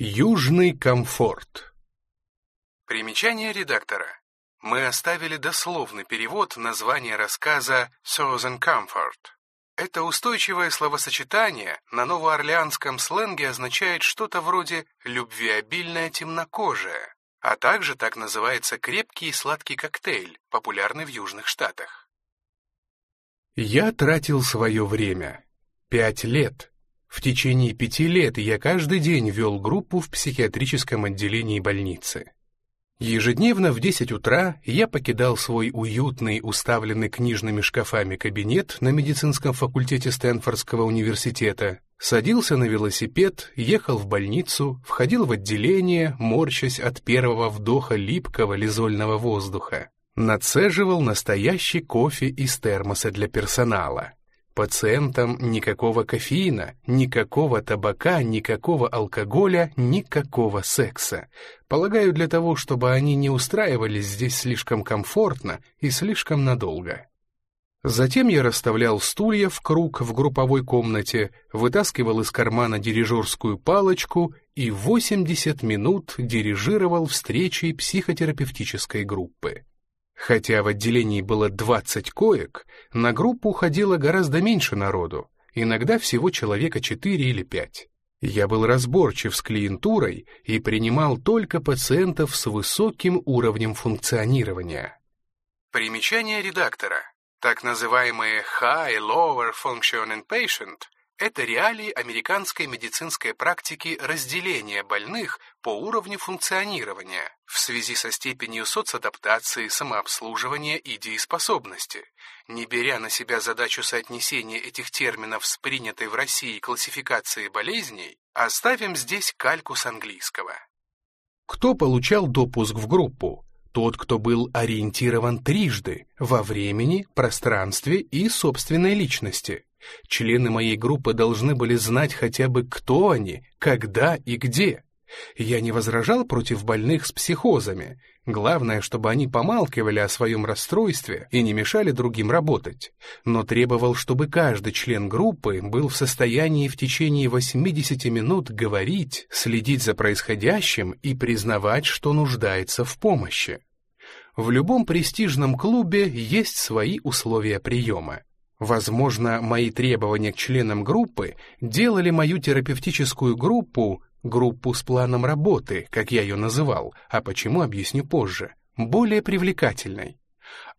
Южный комфорт. Примечание редактора. Мы оставили дословный перевод названия рассказа Southern Comfort. Это устойчивое словосочетание на новоорлеанском сленге означает что-то вроде «любвеобильная темнокожая», а также так называется крепкий и сладкий коктейль, популярный в Южных Штатах. Я тратил свое время. Пять лет в течение пяти лет я каждый день вел группу в психиатрическом отделении больницы. Ежедневно в 10 утра я покидал свой уютный, уставленный книжными шкафами кабинет на медицинском факультете Стэнфордского университета, садился на велосипед, ехал в больницу, входил в отделение, морщась от первого вдоха липкого лизольного воздуха, нацеживал настоящий кофе из термоса для персонала — Пациентам никакого кофеина, никакого табака, никакого алкоголя, никакого секса. Полагаю, для того, чтобы они не устраивались здесь слишком комфортно и слишком надолго. Затем я расставлял стулья в круг в групповой комнате, вытаскивал из кармана дирижерскую палочку и 80 минут дирижировал встречей психотерапевтической группы. Хотя в отделении было 20 коек, на группу уходило гораздо меньше народу, иногда всего человека 4 или 5. Я был разборчив с клиентурой и принимал только пациентов с высоким уровнем функционирования. Примечание редактора. Так называемые High Lower Functioning Patient это реалии американской медицинской практики разделения больных по уровню функционирования в связи со степенью соцадаптации, самообслуживания и дееспособности. Не беря на себя задачу соотнесения этих терминов с принятой в России классификацией болезней, оставим здесь кальку с английского. Кто получал допуск в группу? Тот, кто был ориентирован трижды во времени, пространстве и собственной личности – Члены моей группы должны были знать хотя бы, кто они, когда и где. Я не возражал против больных с психозами. Главное, чтобы они помалкивали о своем расстройстве и не мешали другим работать. Но требовал, чтобы каждый член группы был в состоянии в течение 80 минут говорить, следить за происходящим и признавать, что нуждается в помощи. В любом престижном клубе есть свои условия приема. Возможно, мои требования к членам группы делали мою терапевтическую группу, группу с планом работы, как я ее называл, а почему объясню позже, более привлекательной.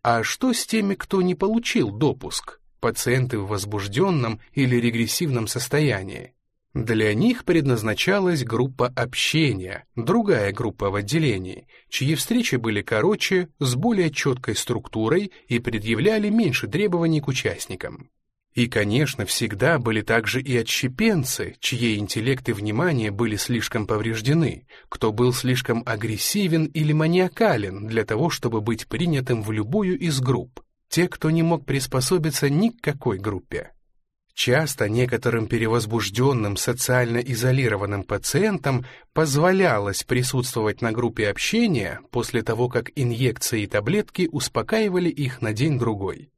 А что с теми, кто не получил допуск? Пациенты в возбужденном или регрессивном состоянии? Для них предназначалась группа общения, другая группа в отделении, чьи встречи были короче, с более четкой структурой и предъявляли меньше требований к участникам. И, конечно, всегда были также и отщепенцы, чьи интеллект и внимание были слишком повреждены, кто был слишком агрессивен или маниакален для того, чтобы быть принятым в любую из групп, те, кто не мог приспособиться ни к какой группе. Часто некоторым перевозбужденным социально изолированным пациентам позволялось присутствовать на группе общения после того, как инъекции и таблетки успокаивали их на день-другой.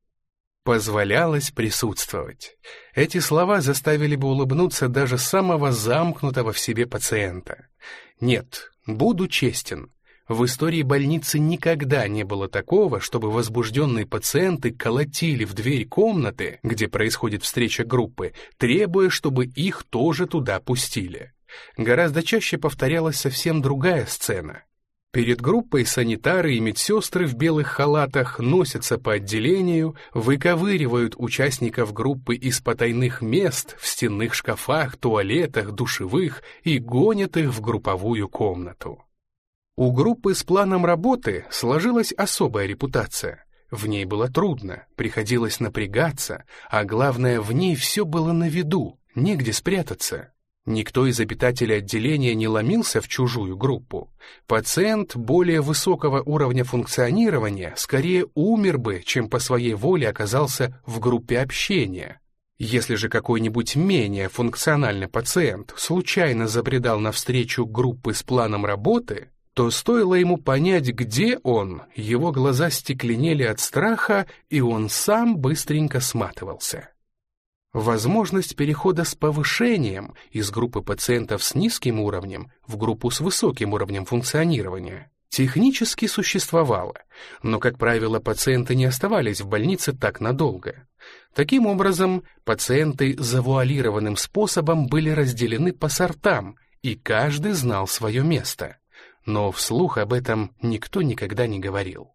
Позволялось присутствовать. Эти слова заставили бы улыбнуться даже самого замкнутого в себе пациента. Нет, буду честен, в истории больницы никогда не было такого, чтобы возбужденные пациенты колотили в дверь комнаты, где происходит встреча группы, требуя, чтобы их тоже туда пустили. Гораздо чаще повторялась совсем другая сцена. Перед группой санитары и медсестры в белых халатах носятся по отделению, выковыривают участников группы из потайных мест в стенных шкафах, туалетах, душевых и гонят их в групповую комнату. У группы с планом работы сложилась особая репутация. В ней было трудно, приходилось напрягаться, а главное, в ней все было на виду, негде спрятаться. Никто из обитателей отделения не ломился в чужую группу. Пациент более высокого уровня функционирования скорее умер бы, чем по своей воле оказался в группе общения. Если же какой-нибудь менее функциональный пациент случайно забредал навстречу группы с планом работы, то стоило ему понять, где он, его глаза стекленели от страха, и он сам быстренько сматывался. Возможность перехода с повышением из группы пациентов с низким уровнем в группу с высоким уровнем функционирования технически существовала, но, как правило, пациенты не оставались в больнице так надолго. Таким образом, пациенты завуалированным способом были разделены по сортам, и каждый знал свое место. Но вслух об этом никто никогда не говорил.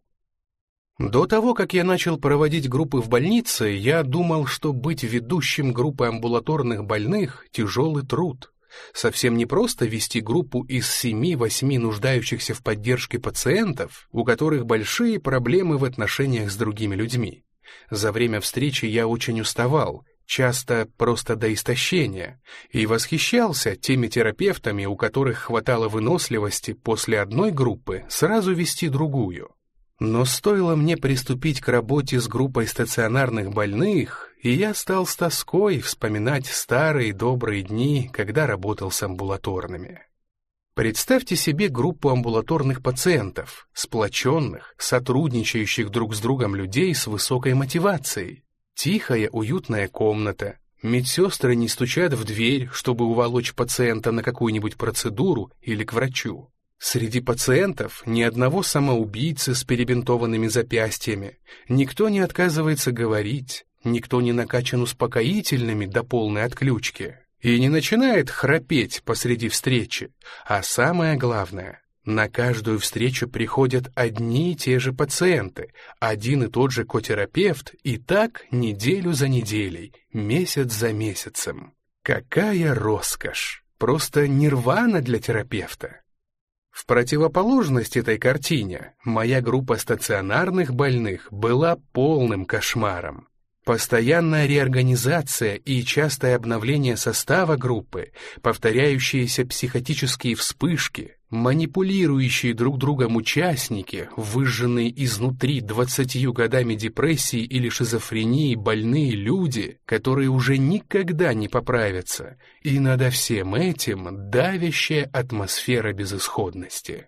До того, как я начал проводить группы в больнице, я думал, что быть ведущим группы амбулаторных больных – тяжелый труд. Совсем не просто вести группу из семи-восьми нуждающихся в поддержке пациентов, у которых большие проблемы в отношениях с другими людьми. За время встречи я очень уставал, часто просто до истощения, и восхищался теми терапевтами, у которых хватало выносливости после одной группы сразу вести другую. Но стоило мне приступить к работе с группой стационарных больных, и я стал с тоской вспоминать старые добрые дни, когда работал с амбулаторными. Представьте себе группу амбулаторных пациентов, сплоченных, сотрудничающих друг с другом людей с высокой мотивацией. Тихая, уютная комната. Медсестры не стучат в дверь, чтобы уволочь пациента на какую-нибудь процедуру или к врачу. Среди пациентов ни одного самоубийцы с перебинтованными запястьями. Никто не отказывается говорить, никто не накачан успокоительными до полной отключки и не начинает храпеть посреди встречи. А самое главное, на каждую встречу приходят одни и те же пациенты, один и тот же котерапевт, и так неделю за неделей, месяц за месяцем. Какая роскошь! Просто нирвана для терапевта. В противоположность этой картине, моя группа стационарных больных была полным кошмаром. Постоянная реорганизация и частое обновление состава группы, повторяющиеся психотические вспышки, манипулирующие друг другом участники, выжженные изнутри двадцатью годами депрессии или шизофрении больные люди, которые уже никогда не поправятся, и над всем этим давящая атмосфера безысходности.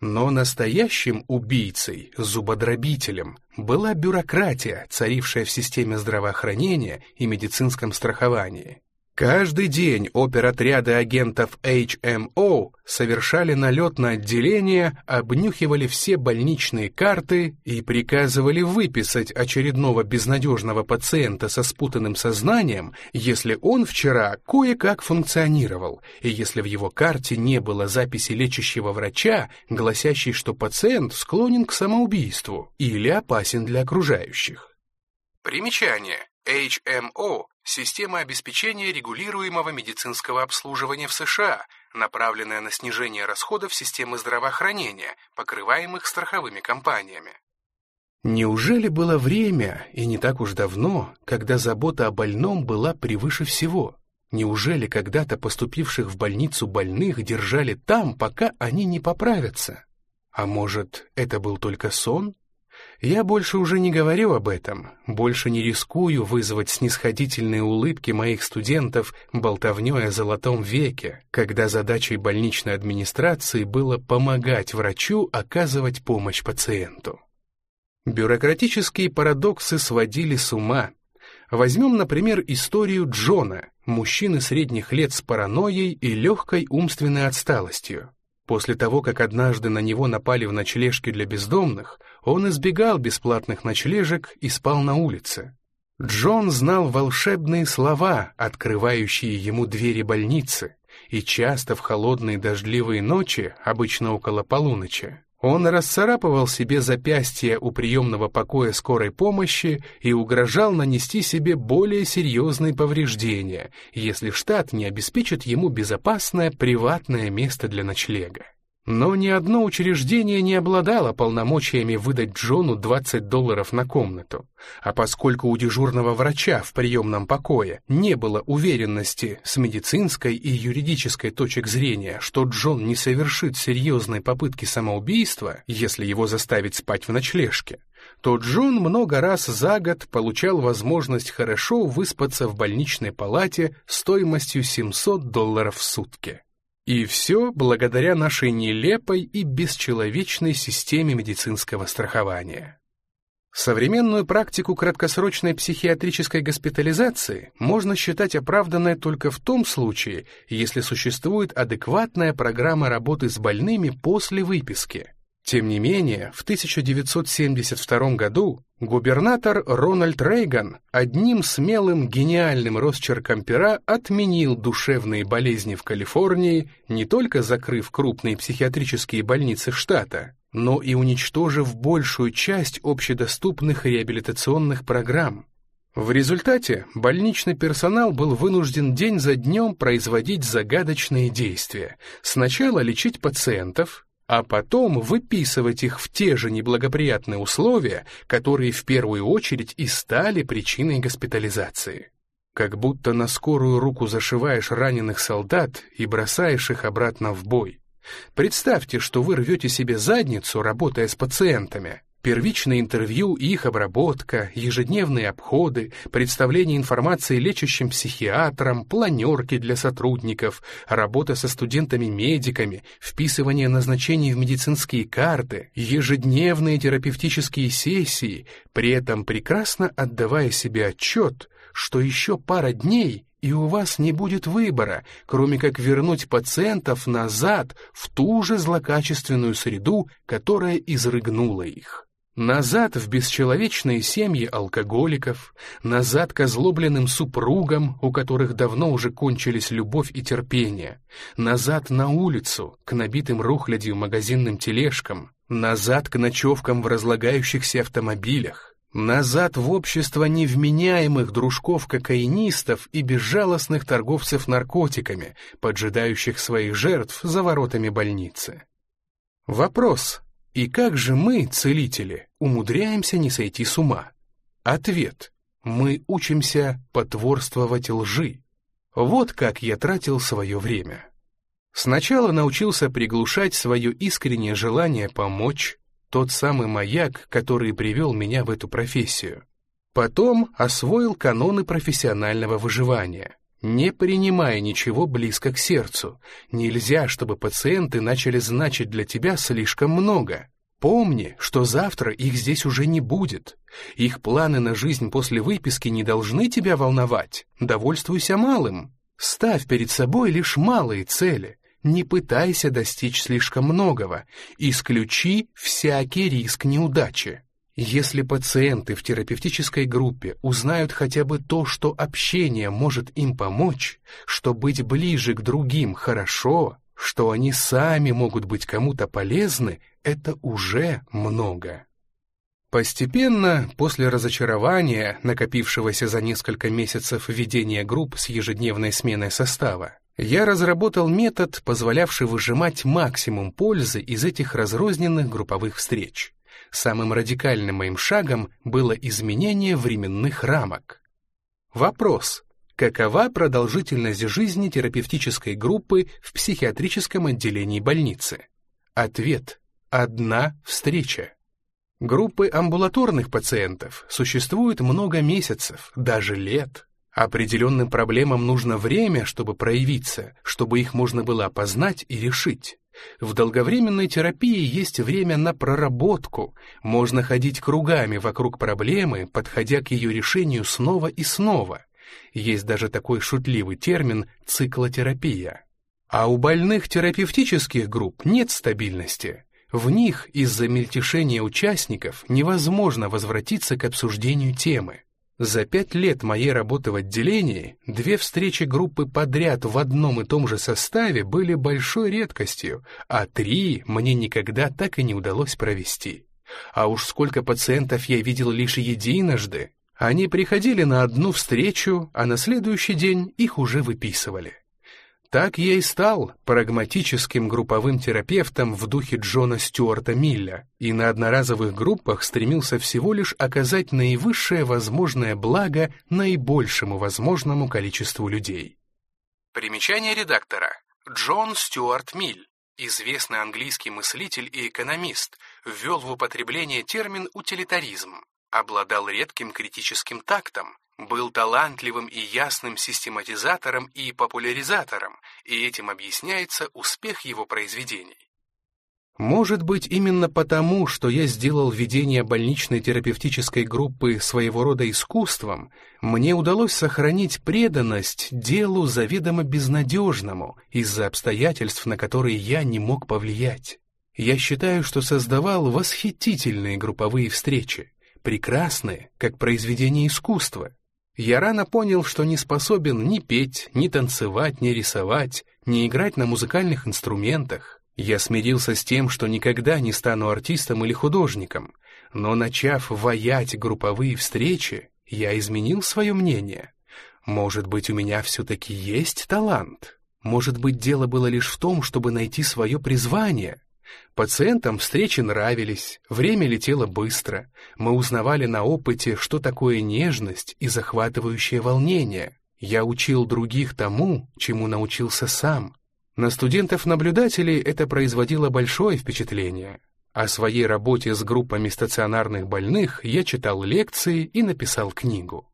Но настоящим убийцей, зубодробителем, была бюрократия, царившая в системе здравоохранения и медицинском страховании. Каждый день оперотряды агентов HMO совершали налет на отделение, обнюхивали все больничные карты и приказывали выписать очередного безнадежного пациента со спутанным сознанием, если он вчера кое-как функционировал, и если в его карте не было записи лечащего врача, гласящей, что пациент склонен к самоубийству или опасен для окружающих. Примечание. HMO Система обеспечения регулируемого медицинского обслуживания в США, направленная на снижение расходов системы здравоохранения, покрываемых страховыми компаниями. Неужели было время, и не так уж давно, когда забота о больном была превыше всего? Неужели когда-то поступивших в больницу больных держали там, пока они не поправятся? А может, это был только сон? Я больше уже не говорю об этом, больше не рискую вызвать снисходительные улыбки моих студентов болтовнёй о золотом веке, когда задачей больничной администрации было помогать врачу оказывать помощь пациенту. Бюрократические парадоксы сводили с ума. Возьмем, например, историю Джона, мужчины средних лет с паранойей и легкой умственной отсталостью. После того, как однажды на него напали в ночлежке для бездомных, он избегал бесплатных ночлежек и спал на улице. Джон знал волшебные слова, открывающие ему двери больницы, и часто в холодные дождливые ночи, обычно около полуночи, он расцарапывал себе запястье у приемного покоя скорой помощи и угрожал нанести себе более серьезные повреждения, если штат не обеспечит ему безопасное приватное место для ночлега. Но ни одно учреждение не обладало полномочиями выдать Джону 20 долларов на комнату. А поскольку у дежурного врача в приемном покое не было уверенности с медицинской и юридической точек зрения, что Джон не совершит серьезной попытки самоубийства, если его заставить спать в ночлежке, то Джон много раз за год получал возможность хорошо выспаться в больничной палате стоимостью 700 долларов в сутки. И все благодаря нашей нелепой и бесчеловечной системе медицинского страхования. Современную практику краткосрочной психиатрической госпитализации можно считать оправданной только в том случае, если существует адекватная программа работы с больными после выписки. Тем не менее, в 1972 году губернатор Рональд Рейган одним смелым гениальным росчерком пера отменил душевные болезни в Калифорнии, не только закрыв крупные психиатрические больницы штата, но и уничтожив большую часть общедоступных реабилитационных программ. В результате больничный персонал был вынужден день за днем производить загадочные действия. Сначала лечить пациентов, а потом выписывать их в те же неблагоприятные условия, которые в первую очередь и стали причиной госпитализации. Как будто на скорую руку зашиваешь раненых солдат и бросаешь их обратно в бой. Представьте, что вы рвете себе задницу, работая с пациентами. Первичное интервью и их обработка, ежедневные обходы, представление информации лечащим психиатрам, планерки для сотрудников, работа со студентами-медиками, вписывание назначений в медицинские карты, ежедневные терапевтические сессии, при этом прекрасно отдавая себе отчет, что еще пара дней и у вас не будет выбора, кроме как вернуть пациентов назад в ту же злокачественную среду, которая изрыгнула их. Назад в бесчеловечные семьи алкоголиков, назад к озлобленным супругам, у которых давно уже кончились любовь и терпение, назад на улицу, к набитым рухлядью магазинным тележкам, назад к ночевкам в разлагающихся автомобилях, Назад в общество невменяемых дружков-кокаинистов и безжалостных торговцев наркотиками, поджидающих своих жертв за воротами больницы. Вопрос, и как же мы, целители, умудряемся не сойти с ума? Ответ, мы учимся потворствовать лжи. Вот как я тратил свое время. Сначала научился приглушать свое искреннее желание помочь, тот самый маяк, который привел меня в эту профессию. Потом освоил каноны профессионального выживания. Не принимая ничего близко к сердцу. Нельзя, чтобы пациенты начали значить для тебя слишком много. Помни, что завтра их здесь уже не будет. Их планы на жизнь после выписки не должны тебя волновать. Довольствуйся малым. Ставь перед собой лишь малые цели. Не пытайся достичь слишком многого, исключи всякий риск неудачи. Если пациенты в терапевтической группе узнают хотя бы то, что общение может им помочь, что быть ближе к другим хорошо, что они сами могут быть кому-то полезны, это уже много. Постепенно, после разочарования, накопившегося за несколько месяцев ведения групп с ежедневной сменой состава, я разработал метод, позволявший выжимать максимум пользы из этих разрозненных групповых встреч. Самым радикальным моим шагом было изменение временных рамок. Вопрос. Какова продолжительность жизни терапевтической группы в психиатрическом отделении больницы? Ответ. Одна встреча. Группы амбулаторных пациентов существуют много месяцев, даже лет. Определенным проблемам нужно время, чтобы проявиться, чтобы их можно было опознать и решить. В долговременной терапии есть время на проработку, можно ходить кругами вокруг проблемы, подходя к ее решению снова и снова. Есть даже такой шутливый термин «циклотерапия». А у больных терапевтических групп нет стабильности. В них из-за мельтешения участников невозможно возвратиться к обсуждению темы. За пять лет моей работы в отделении две встречи группы подряд в одном и том же составе были большой редкостью, а три мне никогда так и не удалось провести. А уж сколько пациентов я видел лишь единожды. Они приходили на одну встречу, а на следующий день их уже выписывали. Так я и стал прагматическим групповым терапевтом в духе Джона Стюарта Милля и на одноразовых группах стремился всего лишь оказать наивысшее возможное благо наибольшему возможному количеству людей. Примечание редактора. Джон Стюарт Миль, известный английский мыслитель и экономист, ввел в употребление термин «утилитаризм», обладал редким критическим тактом, был талантливым и ясным систематизатором и популяризатором, и этим объясняется успех его произведений. Может быть, именно потому, что я сделал ведение больничной терапевтической группы своего рода искусством, мне удалось сохранить преданность делу заведомо безнадежному из-за обстоятельств, на которые я не мог повлиять. Я считаю, что создавал восхитительные групповые встречи, прекрасные, как произведение искусства. Я рано понял, что не способен ни петь, ни танцевать, ни рисовать, ни играть на музыкальных инструментах. Я смирился с тем, что никогда не стану артистом или художником, но начав ваять групповые встречи, я изменил свое мнение. Может быть, у меня все-таки есть талант? Может быть, дело было лишь в том, чтобы найти свое призвание? Пациентам встречи нравились, время летело быстро, мы узнавали на опыте, что такое нежность и захватывающее волнение. Я учил других тому, чему научился сам, на студентов-наблюдателей это производило большое впечатление. О своей работе с группами стационарных больных я читал лекции и написал книгу.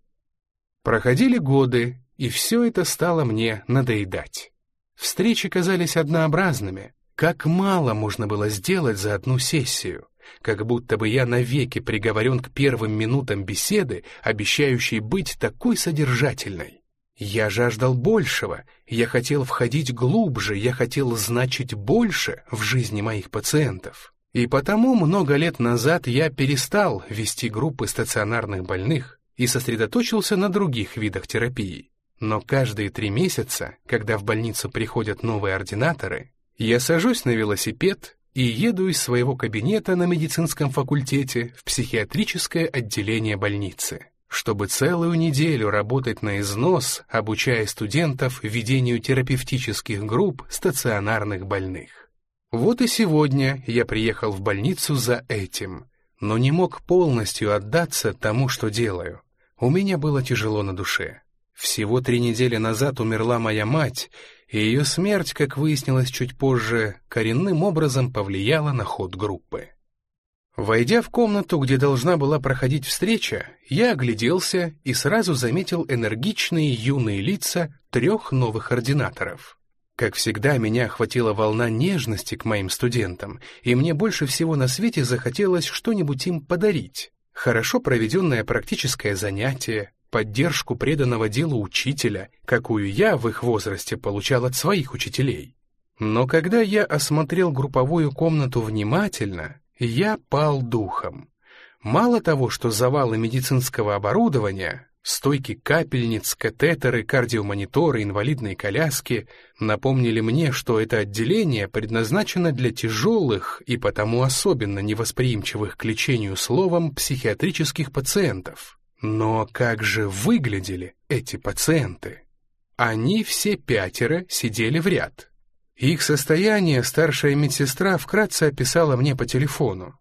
Проходили годы, и все это стало мне надоедать. Встречи казались однообразными. Как мало можно было сделать за одну сессию. Как будто бы я навеки приговорен к первым минутам беседы, обещающей быть такой содержательной. Я жаждал большего, я хотел входить глубже, я хотел значить больше в жизни моих пациентов. И потому много лет назад я перестал вести группы стационарных больных и сосредоточился на других видах терапии. Но каждые три месяца, когда в больницу приходят новые ординаторы, я сажусь на велосипед и еду из своего кабинета на медицинском факультете в психиатрическое отделение больницы чтобы целую неделю работать на износ, обучая студентов ведению терапевтических групп стационарных больных. Вот и сегодня я приехал в больницу за этим, но не мог полностью отдаться тому, что делаю. У меня было тяжело на душе. Всего три недели назад умерла моя мать, и ее смерть, как выяснилось чуть позже, коренным образом повлияла на ход группы. Войдя в комнату, где должна была проходить встреча, я огляделся и сразу заметил энергичные юные лица трех новых ординаторов. Как всегда, меня охватила волна нежности к моим студентам, и мне больше всего на свете захотелось что-нибудь им подарить. Хорошо проведенное практическое занятие, поддержку преданного делу учителя, какую я в их возрасте получал от своих учителей. Но когда я осмотрел групповую комнату внимательно, я пал духом. Мало того, что завалы медицинского оборудования, стойки капельниц, катетеры, кардиомониторы, инвалидные коляски напомнили мне, что это отделение предназначено для тяжелых и потому особенно невосприимчивых к лечению словом психиатрических пациентов. Но как же выглядели эти пациенты? Они все пятеро сидели в ряд. Их состояние старшая медсестра вкратце описала мне по телефону.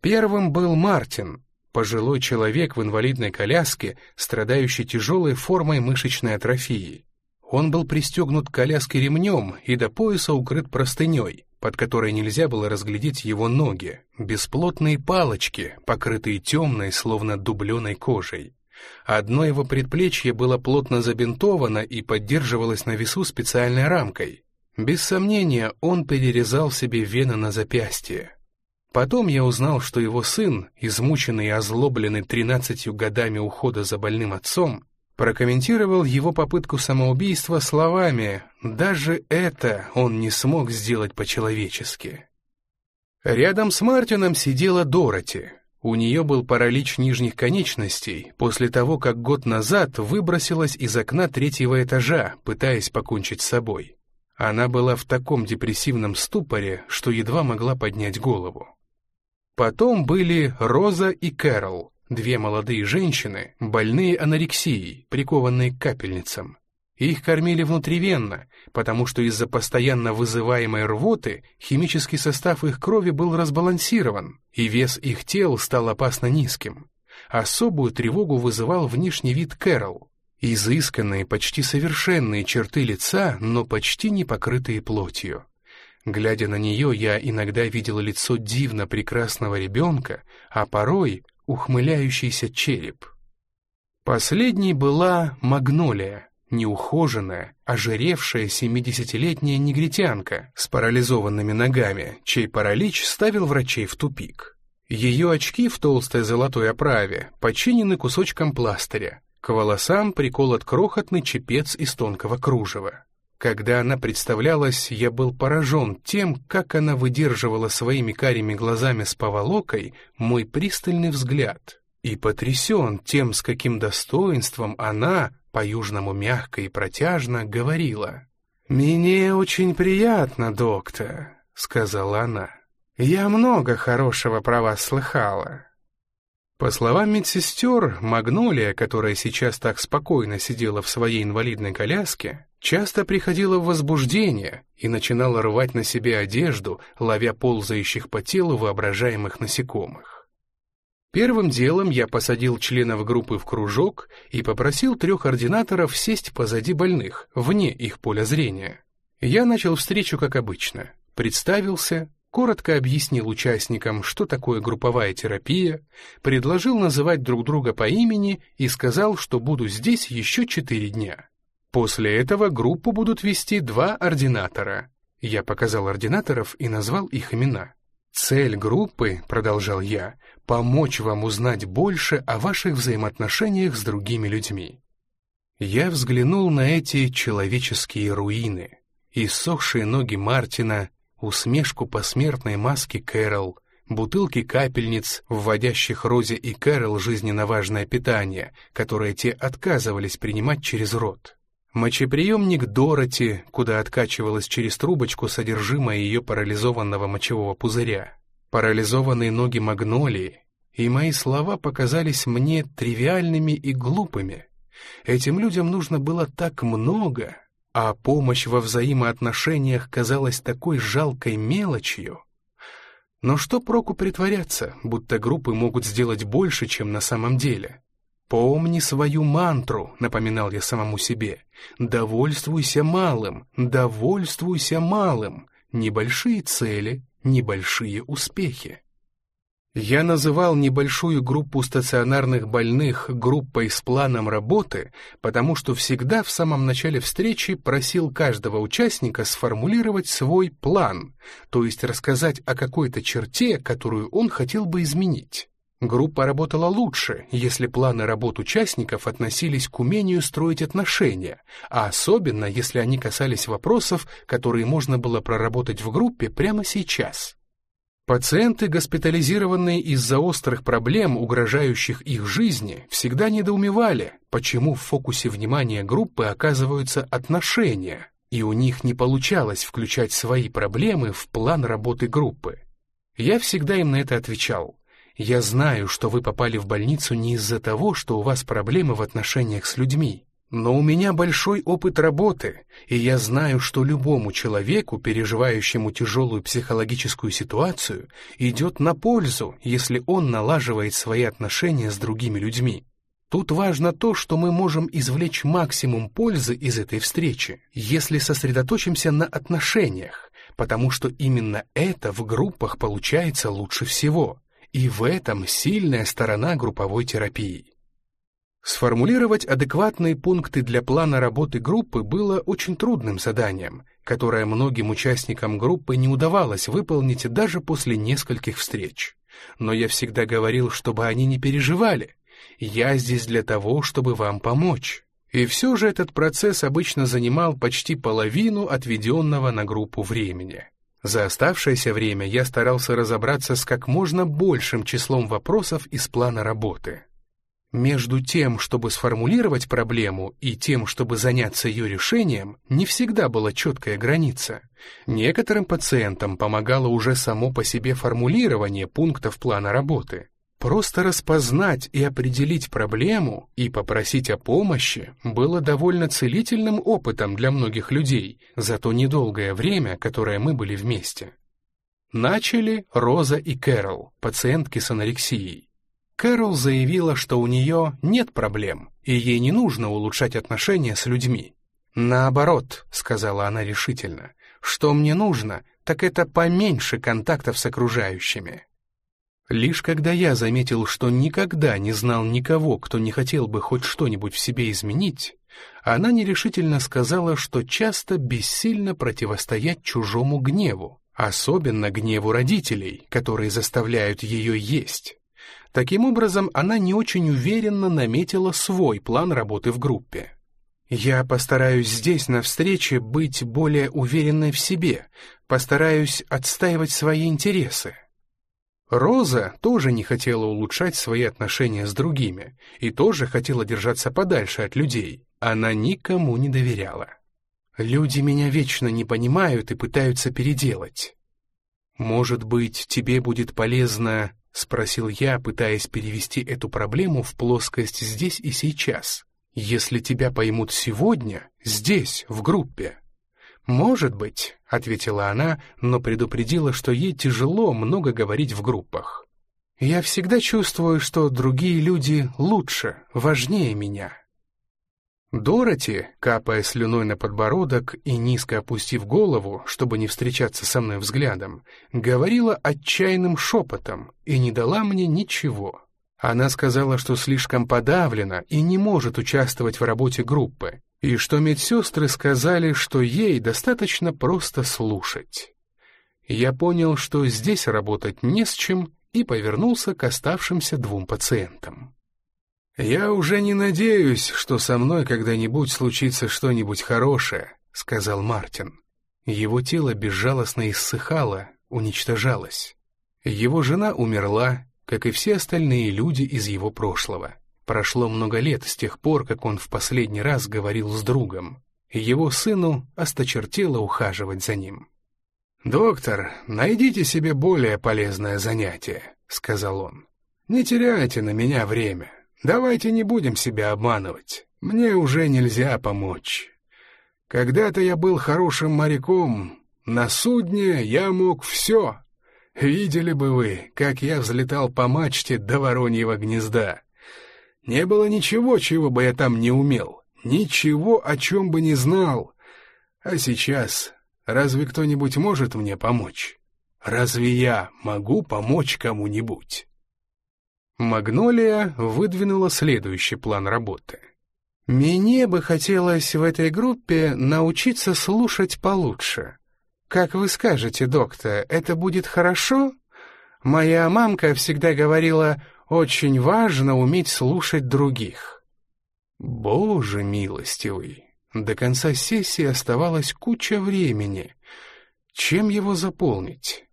Первым был Мартин, пожилой человек в инвалидной коляске, страдающий тяжелой формой мышечной атрофии. Он был пристегнут к коляске ремнем и до пояса укрыт простыней, под которой нельзя было разглядеть его ноги, бесплотные палочки, покрытые темной, словно дубленой кожей. Одно его предплечье было плотно забинтовано и поддерживалось на весу специальной рамкой. Без сомнения, он перерезал себе вены на запястье. Потом я узнал, что его сын, измученный и озлобленный тринадцатью годами ухода за больным отцом, прокомментировал его попытку самоубийства словами «Даже это он не смог сделать по-человечески». Рядом с Мартином сидела Дороти. У нее был паралич нижних конечностей после того, как год назад выбросилась из окна третьего этажа, пытаясь покончить с собой. Она была в таком депрессивном ступоре, что едва могла поднять голову. Потом были Роза и Кэрол, две молодые женщины, больные анорексией, прикованные к капельницам. Их кормили внутривенно, потому что из-за постоянно вызываемой рвоты химический состав их крови был разбалансирован, и вес их тел стал опасно низким. Особую тревогу вызывал внешний вид Кэрол. Изысканные, почти совершенные черты лица, но почти не покрытые плотью. Глядя на нее, я иногда видел лицо дивно прекрасного ребенка, а порой ухмыляющийся череп. Последней была Магнолия, неухоженная, ожиревшая семидесятилетняя негритянка с парализованными ногами, чей паралич ставил врачей в тупик. Ее очки в толстой золотой оправе починены кусочком пластыря, к волосам приколот крохотный чепец из тонкого кружева. Когда она представлялась, я был поражен тем, как она выдерживала своими карими глазами с поволокой мой пристальный взгляд, и потрясен тем, с каким достоинством она, по-южному мягко и протяжно, говорила. «Мне очень приятно, доктор», — сказала она. «Я много хорошего про вас слыхала. По словам медсестер, Магнолия, которая сейчас так спокойно сидела в своей инвалидной коляске, часто приходила в возбуждение и начинала рвать на себе одежду, ловя ползающих по телу воображаемых насекомых. Первым делом я посадил членов группы в кружок и попросил трех ординаторов сесть позади больных, вне их поля зрения. Я начал встречу как обычно, представился, коротко объяснил участникам, что такое групповая терапия, предложил называть друг друга по имени и сказал, что буду здесь еще четыре дня. После этого группу будут вести два ординатора. Я показал ординаторов и назвал их имена. «Цель группы, — продолжал я, — помочь вам узнать больше о ваших взаимоотношениях с другими людьми». Я взглянул на эти человеческие руины, иссохшие ноги Мартина, усмешку посмертной маски Кэрол, бутылки капельниц, вводящих Розе и Кэрол жизненно важное питание, которое те отказывались принимать через рот. Мочеприемник Дороти, куда откачивалось через трубочку содержимое ее парализованного мочевого пузыря. Парализованные ноги Магнолии, и мои слова показались мне тривиальными и глупыми. Этим людям нужно было так много, а помощь во взаимоотношениях казалась такой жалкой мелочью. Но что проку притворяться, будто группы могут сделать больше, чем на самом деле? «Помни свою мантру», — напоминал я самому себе. «Довольствуйся малым, довольствуйся малым. Небольшие цели, небольшие успехи». Я называл небольшую группу стационарных больных группой с планом работы, потому что всегда в самом начале встречи просил каждого участника сформулировать свой план, то есть рассказать о какой-то черте, которую он хотел бы изменить. Группа работала лучше, если планы работ участников относились к умению строить отношения, а особенно если они касались вопросов, которые можно было проработать в группе прямо сейчас. Пациенты, госпитализированные из-за острых проблем, угрожающих их жизни, всегда недоумевали, почему в фокусе внимания группы оказываются отношения, и у них не получалось включать свои проблемы в план работы группы. Я всегда им на это отвечал. Я знаю, что вы попали в больницу не из-за того, что у вас проблемы в отношениях с людьми. Но у меня большой опыт работы, и я знаю, что любому человеку, переживающему тяжелую психологическую ситуацию, идет на пользу, если он налаживает свои отношения с другими людьми. Тут важно то, что мы можем извлечь максимум пользы из этой встречи, если сосредоточимся на отношениях, потому что именно это в группах получается лучше всего, и в этом сильная сторона групповой терапии. Сформулировать адекватные пункты для плана работы группы было очень трудным заданием, которое многим участникам группы не удавалось выполнить даже после нескольких встреч. Но я всегда говорил, чтобы они не переживали. Я здесь для того, чтобы вам помочь. И все же этот процесс обычно занимал почти половину отведенного на группу времени. За оставшееся время я старался разобраться с как можно большим числом вопросов из плана работы. Между тем, чтобы сформулировать проблему, и тем, чтобы заняться ее решением, не всегда была четкая граница. Некоторым пациентам помогало уже само по себе формулирование пунктов плана работы. Просто распознать и определить проблему и попросить о помощи было довольно целительным опытом для многих людей за то недолгое время, которое мы были вместе. Начали Роза и Кэрол, пациентки с анорексией. Кэрол заявила, что у нее нет проблем, и ей не нужно улучшать отношения с людьми. «Наоборот», — сказала она решительно, — «что мне нужно, так это поменьше контактов с окружающими». Лишь когда я заметил, что никогда не знал никого, кто не хотел бы хоть что-нибудь в себе изменить, Она нерешительно сказала, что часто бессильно противостоять чужому гневу, особенно гневу родителей, которые заставляют ее есть. Таким образом, она не очень уверенно наметила свой план работы в группе. «Я постараюсь здесь, на встрече, быть более уверенной в себе, постараюсь отстаивать свои интересы». Роза тоже не хотела улучшать свои отношения с другими и тоже хотела держаться подальше от людей. Она никому не доверяла. «Люди меня вечно не понимают и пытаются переделать». «Может быть, тебе будет полезно — спросил я, пытаясь перевести эту проблему в плоскость здесь и сейчас. «Если тебя поймут сегодня, здесь, в группе». «Может быть», — ответила она, но предупредила, что ей тяжело много говорить в группах. «Я всегда чувствую, что другие люди лучше, важнее меня». Дороти, капая слюной на подбородок и низко опустив голову, чтобы не встречаться со мной взглядом, говорила отчаянным шепотом и не дала мне ничего. Она сказала, что слишком подавлена и не может участвовать в работе группы, и что медсестры сказали, что ей достаточно просто слушать. Я понял, что здесь работать не с чем, и повернулся к оставшимся двум пациентам. «Я уже не надеюсь, что со мной когда-нибудь случится что-нибудь хорошее», — сказал Мартин. Его тело безжалостно иссыхало, уничтожалось. Его жена умерла, как и все остальные люди из его прошлого. Прошло много лет с тех пор, как он в последний раз говорил с другом. Его сыну осточертело ухаживать за ним. «Доктор, найдите себе более полезное занятие», — сказал он. «Не теряйте на меня время». Давайте не будем себя обманывать. Мне уже нельзя помочь. Когда-то я был хорошим моряком. На судне я мог все. Видели бы вы, как я взлетал по мачте до вороньего гнезда. Не было ничего, чего бы я там не умел. Ничего, о чем бы не знал. А сейчас разве кто-нибудь может мне помочь? Разве я могу помочь кому-нибудь? Магнолия выдвинула следующий план работы. «Мне бы хотелось в этой группе научиться слушать получше. Как вы скажете, доктор, это будет хорошо? Моя мамка всегда говорила, очень важно уметь слушать других». Боже милостивый, до конца сессии оставалась куча времени. Чем его заполнить?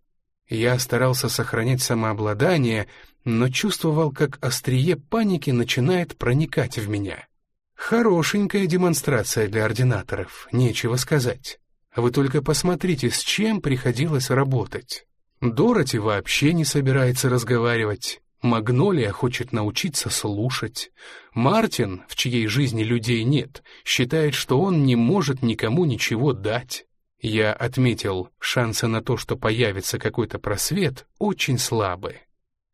Я старался сохранять самообладание, но чувствовал, как острие паники начинает проникать в меня. Хорошенькая демонстрация для ординаторов, нечего сказать. Вы только посмотрите, с чем приходилось работать. Дороти вообще не собирается разговаривать. Магнолия хочет научиться слушать. Мартин, в чьей жизни людей нет, считает, что он не может никому ничего дать. Я отметил, шансы на то, что появится какой-то просвет, очень слабые.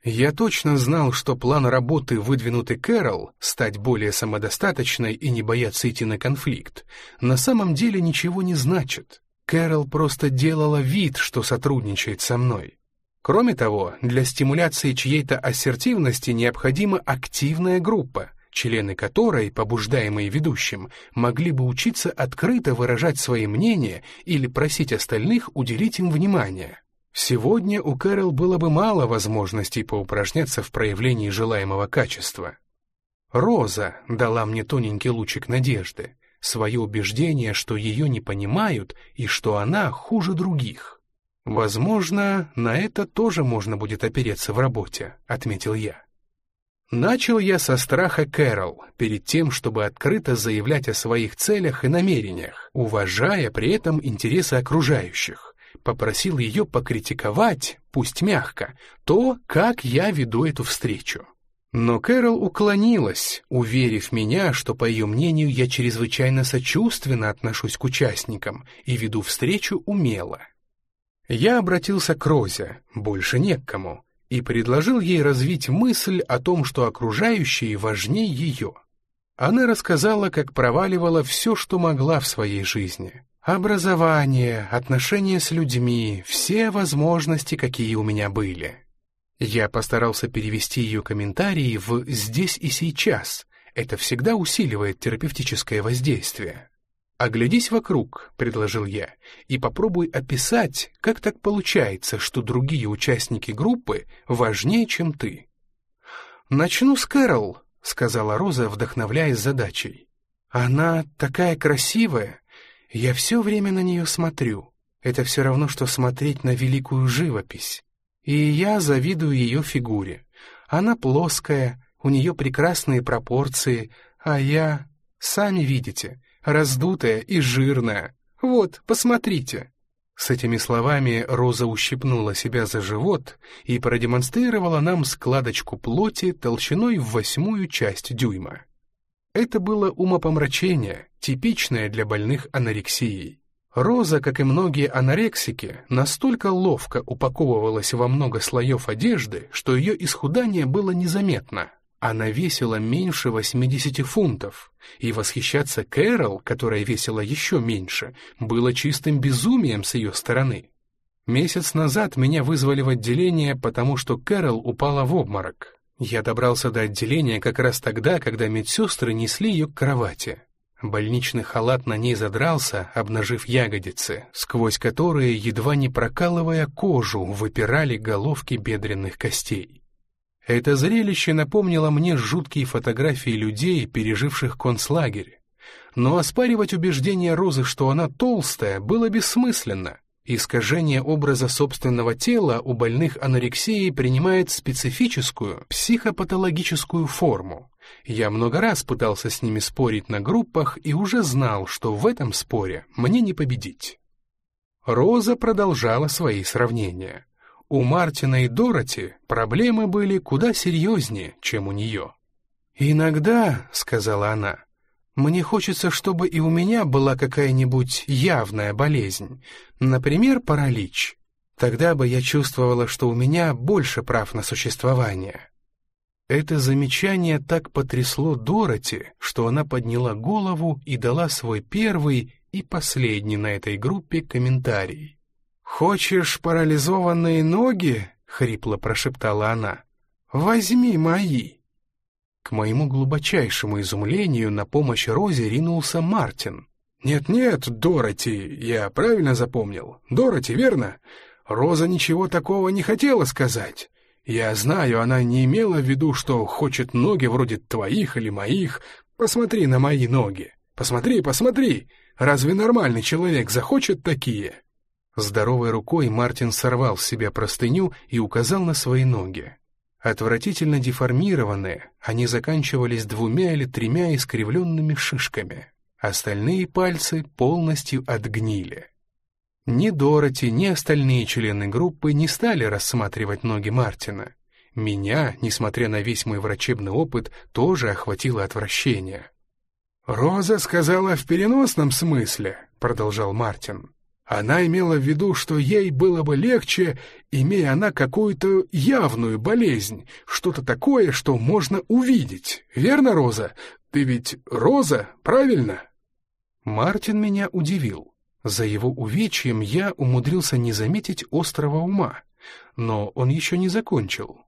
Я точно знал, что план работы, выдвинутый Кэрол, стать более самодостаточной и не бояться идти на конфликт, на самом деле ничего не значит. Кэрол просто делала вид, что сотрудничает со мной. Кроме того, для стимуляции чьей-то ассертивности необходима активная группа, члены которой, побуждаемые ведущим, могли бы учиться открыто выражать свои мнения или просить остальных уделить им внимание. Сегодня у Кэрол было бы мало возможностей поупражняться в проявлении желаемого качества. Роза дала мне тоненький лучик надежды, свое убеждение, что ее не понимают и что она хуже других. «Возможно, на это тоже можно будет опереться в работе», — отметил я. Начал я со страха Кэрол, перед тем, чтобы открыто заявлять о своих целях и намерениях, уважая при этом интересы окружающих попросил ее покритиковать, пусть мягко, то, как я веду эту встречу. Но Кэрол уклонилась, уверив меня, что, по ее мнению, я чрезвычайно сочувственно отношусь к участникам и веду встречу умело. Я обратился к Розе, больше не к кому, и предложил ей развить мысль о том, что окружающие важнее ее. Она рассказала, как проваливала все, что могла в своей жизни, Образование, отношения с людьми, все возможности, какие у меня были. Я постарался перевести ее комментарии в «здесь и сейчас», Это всегда усиливает терапевтическое воздействие. «Оглядись вокруг», — предложил я, — «и попробуй описать, как так получается, что другие участники группы важнее, чем ты». «Начну с Кэрол», — сказала Роза, вдохновляясь задачей. «Она такая красивая. Я все время на нее смотрю. Это все равно, что смотреть на великую живопись. И я завидую ее фигуре. Она плоская, у нее прекрасные пропорции, а я... Сами видите, раздутая и жирная. Вот, посмотрите». С этими словами Роза ущипнула себя за живот и продемонстрировала нам складочку плоти толщиной в восьмую часть дюйма. Это было умопомрачение, типичное для больных анорексией. Роза, как и многие анорексики, настолько ловко упаковывалась во много слоев одежды, что ее исхудание было незаметно. Она весила меньше 80 фунтов, и восхищаться Кэрол, которая весила еще меньше, было чистым безумием с ее стороны. Месяц назад меня вызвали в отделение, потому что Кэрол упала в обморок. Я добрался до отделения как раз тогда, когда медсестры несли ее к кровати. Больничный халат на ней задрался, обнажив ягодицы, сквозь которые, едва не прокалывая кожу, выпирали головки бедренных костей. Это зрелище напомнило мне жуткие фотографии людей, переживших концлагерь. Но оспаривать убеждение Розы, что она толстая, было бессмысленно. Искажение образа собственного тела у больных анорексией принимает специфическую психопатологическую форму. Я много раз пытался с ними спорить на группах и уже знал, что в этом споре мне не победить. Роза продолжала свои сравнения у Мартина и Дороти проблемы были куда серьезнее, чем у нее. «Иногда», — сказала она, — «мне хочется, чтобы и у меня была какая-нибудь явная болезнь, например, паралич. Тогда бы я чувствовала, что у меня больше прав на существование». Это замечание так потрясло Дороти, что она подняла голову и дала свой первый и последний на этой группе комментарий. «Хочешь парализованные ноги?» — хрипло прошептала она. «Возьми мои». К моему глубочайшему изумлению на помощь Розе ринулся Мартин. «Нет-нет, Дороти, я правильно запомнил. Дороти, верно? Роза ничего такого не хотела сказать. Я знаю, она не имела в виду, что хочет ноги вроде твоих или моих. Посмотри на мои ноги. Посмотри, посмотри. Разве нормальный человек захочет такие?» Здоровой рукой Мартин сорвал с себя простыню и указал на свои ноги. Отвратительно деформированные, они заканчивались двумя или тремя искривленными шишками. Остальные пальцы полностью отгнили. Ни Дороти, ни остальные члены группы не стали рассматривать ноги Мартина. Меня, несмотря на весь мой врачебный опыт, тоже охватило отвращение. «Роза сказала в переносном смысле», — продолжал Мартин. Она имела в виду, что ей было бы легче, имея она какую-то явную болезнь, что-то такое, что можно увидеть. Верно, Роза? Ты ведь Роза, правильно? Мартин меня удивил. За его увечьем я умудрился не заметить острого ума. Но он еще не закончил.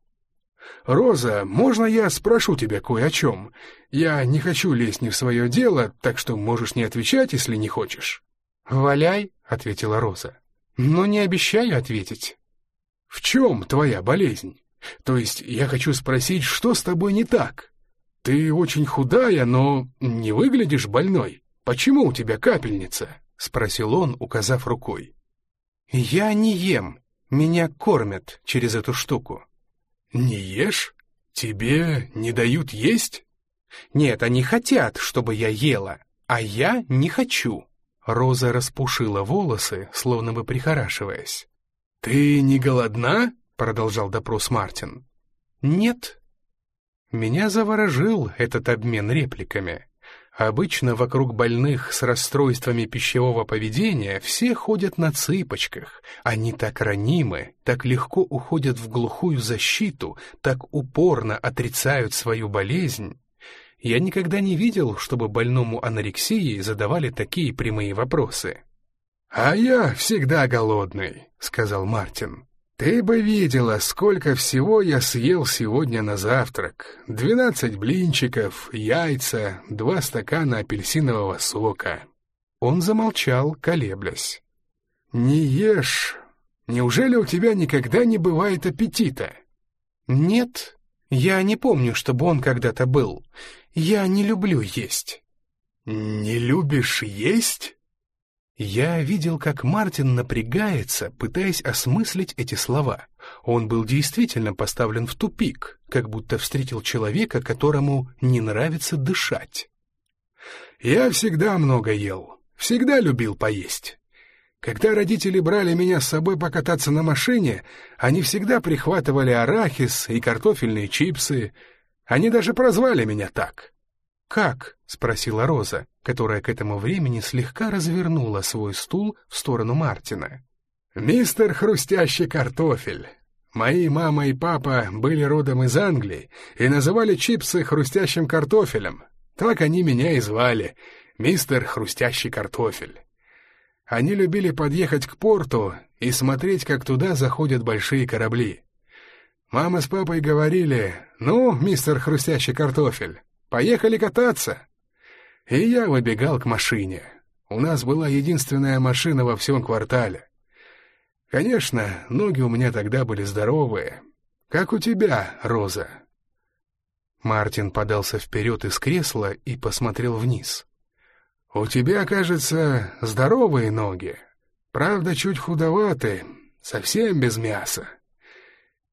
«Роза, можно я спрошу тебя кое о чем? Я не хочу лезть не в свое дело, так что можешь не отвечать, если не хочешь». «Валяй», — ответила Роза. «Но не обещаю ответить». «В чем твоя болезнь? То есть я хочу спросить, что с тобой не так? Ты очень худая, но не выглядишь больной. Почему у тебя капельница?» — спросил он, указав рукой. «Я не ем. Меня кормят через эту штуку». «Не ешь? Тебе не дают есть?» «Нет, они хотят, чтобы я ела, а я не хочу». Роза распушила волосы, словно бы прихорашиваясь. «Ты не голодна?» — продолжал допрос Мартин. «Нет». Меня заворожил этот обмен репликами. Обычно вокруг больных с расстройствами пищевого поведения все ходят на цыпочках. Они так ранимы, так легко уходят в глухую защиту, так упорно отрицают свою болезнь. Я никогда не видел, чтобы больному анорексией задавали такие прямые вопросы. «А я всегда голодный», — сказал Мартин. Ты бы видела, сколько всего я съел сегодня на завтрак. Двенадцать блинчиков, яйца, два стакана апельсинового сока. Он замолчал, колеблясь. «Не ешь. Неужели у тебя никогда не бывает аппетита?» «Нет, я не помню, чтобы он когда-то был. Я не люблю есть». «Не любишь есть?» Я видел, как Мартин напрягается, пытаясь осмыслить эти слова. Он был действительно поставлен в тупик, как будто встретил человека, которому не нравится дышать. «Я всегда много ел, всегда любил поесть. Когда родители брали меня с собой покататься на машине, они всегда прихватывали арахис и картофельные чипсы. Они даже прозвали меня так. «Как?» — спросила Роза, которая к этому времени слегка развернула свой стул в сторону Мартина. «Мистер Хрустящий картофель. Мои мама и папа были родом из Англии и называли чипсы хрустящим картофелем. Так они меня и звали, мистер Хрустящий картофель. Они любили подъехать к порту и смотреть, как туда заходят большие корабли. Мама с папой говорили, «Ну, мистер Хрустящий картофель, Поехали кататься!» И я выбегал к машине. У нас была единственная машина во всем квартале. Конечно, ноги у меня тогда были здоровые. Как у тебя, Роза?» Мартин подался вперед из кресла и посмотрел вниз. «У тебя, кажется, здоровые ноги. Правда, чуть худоваты, совсем без мяса.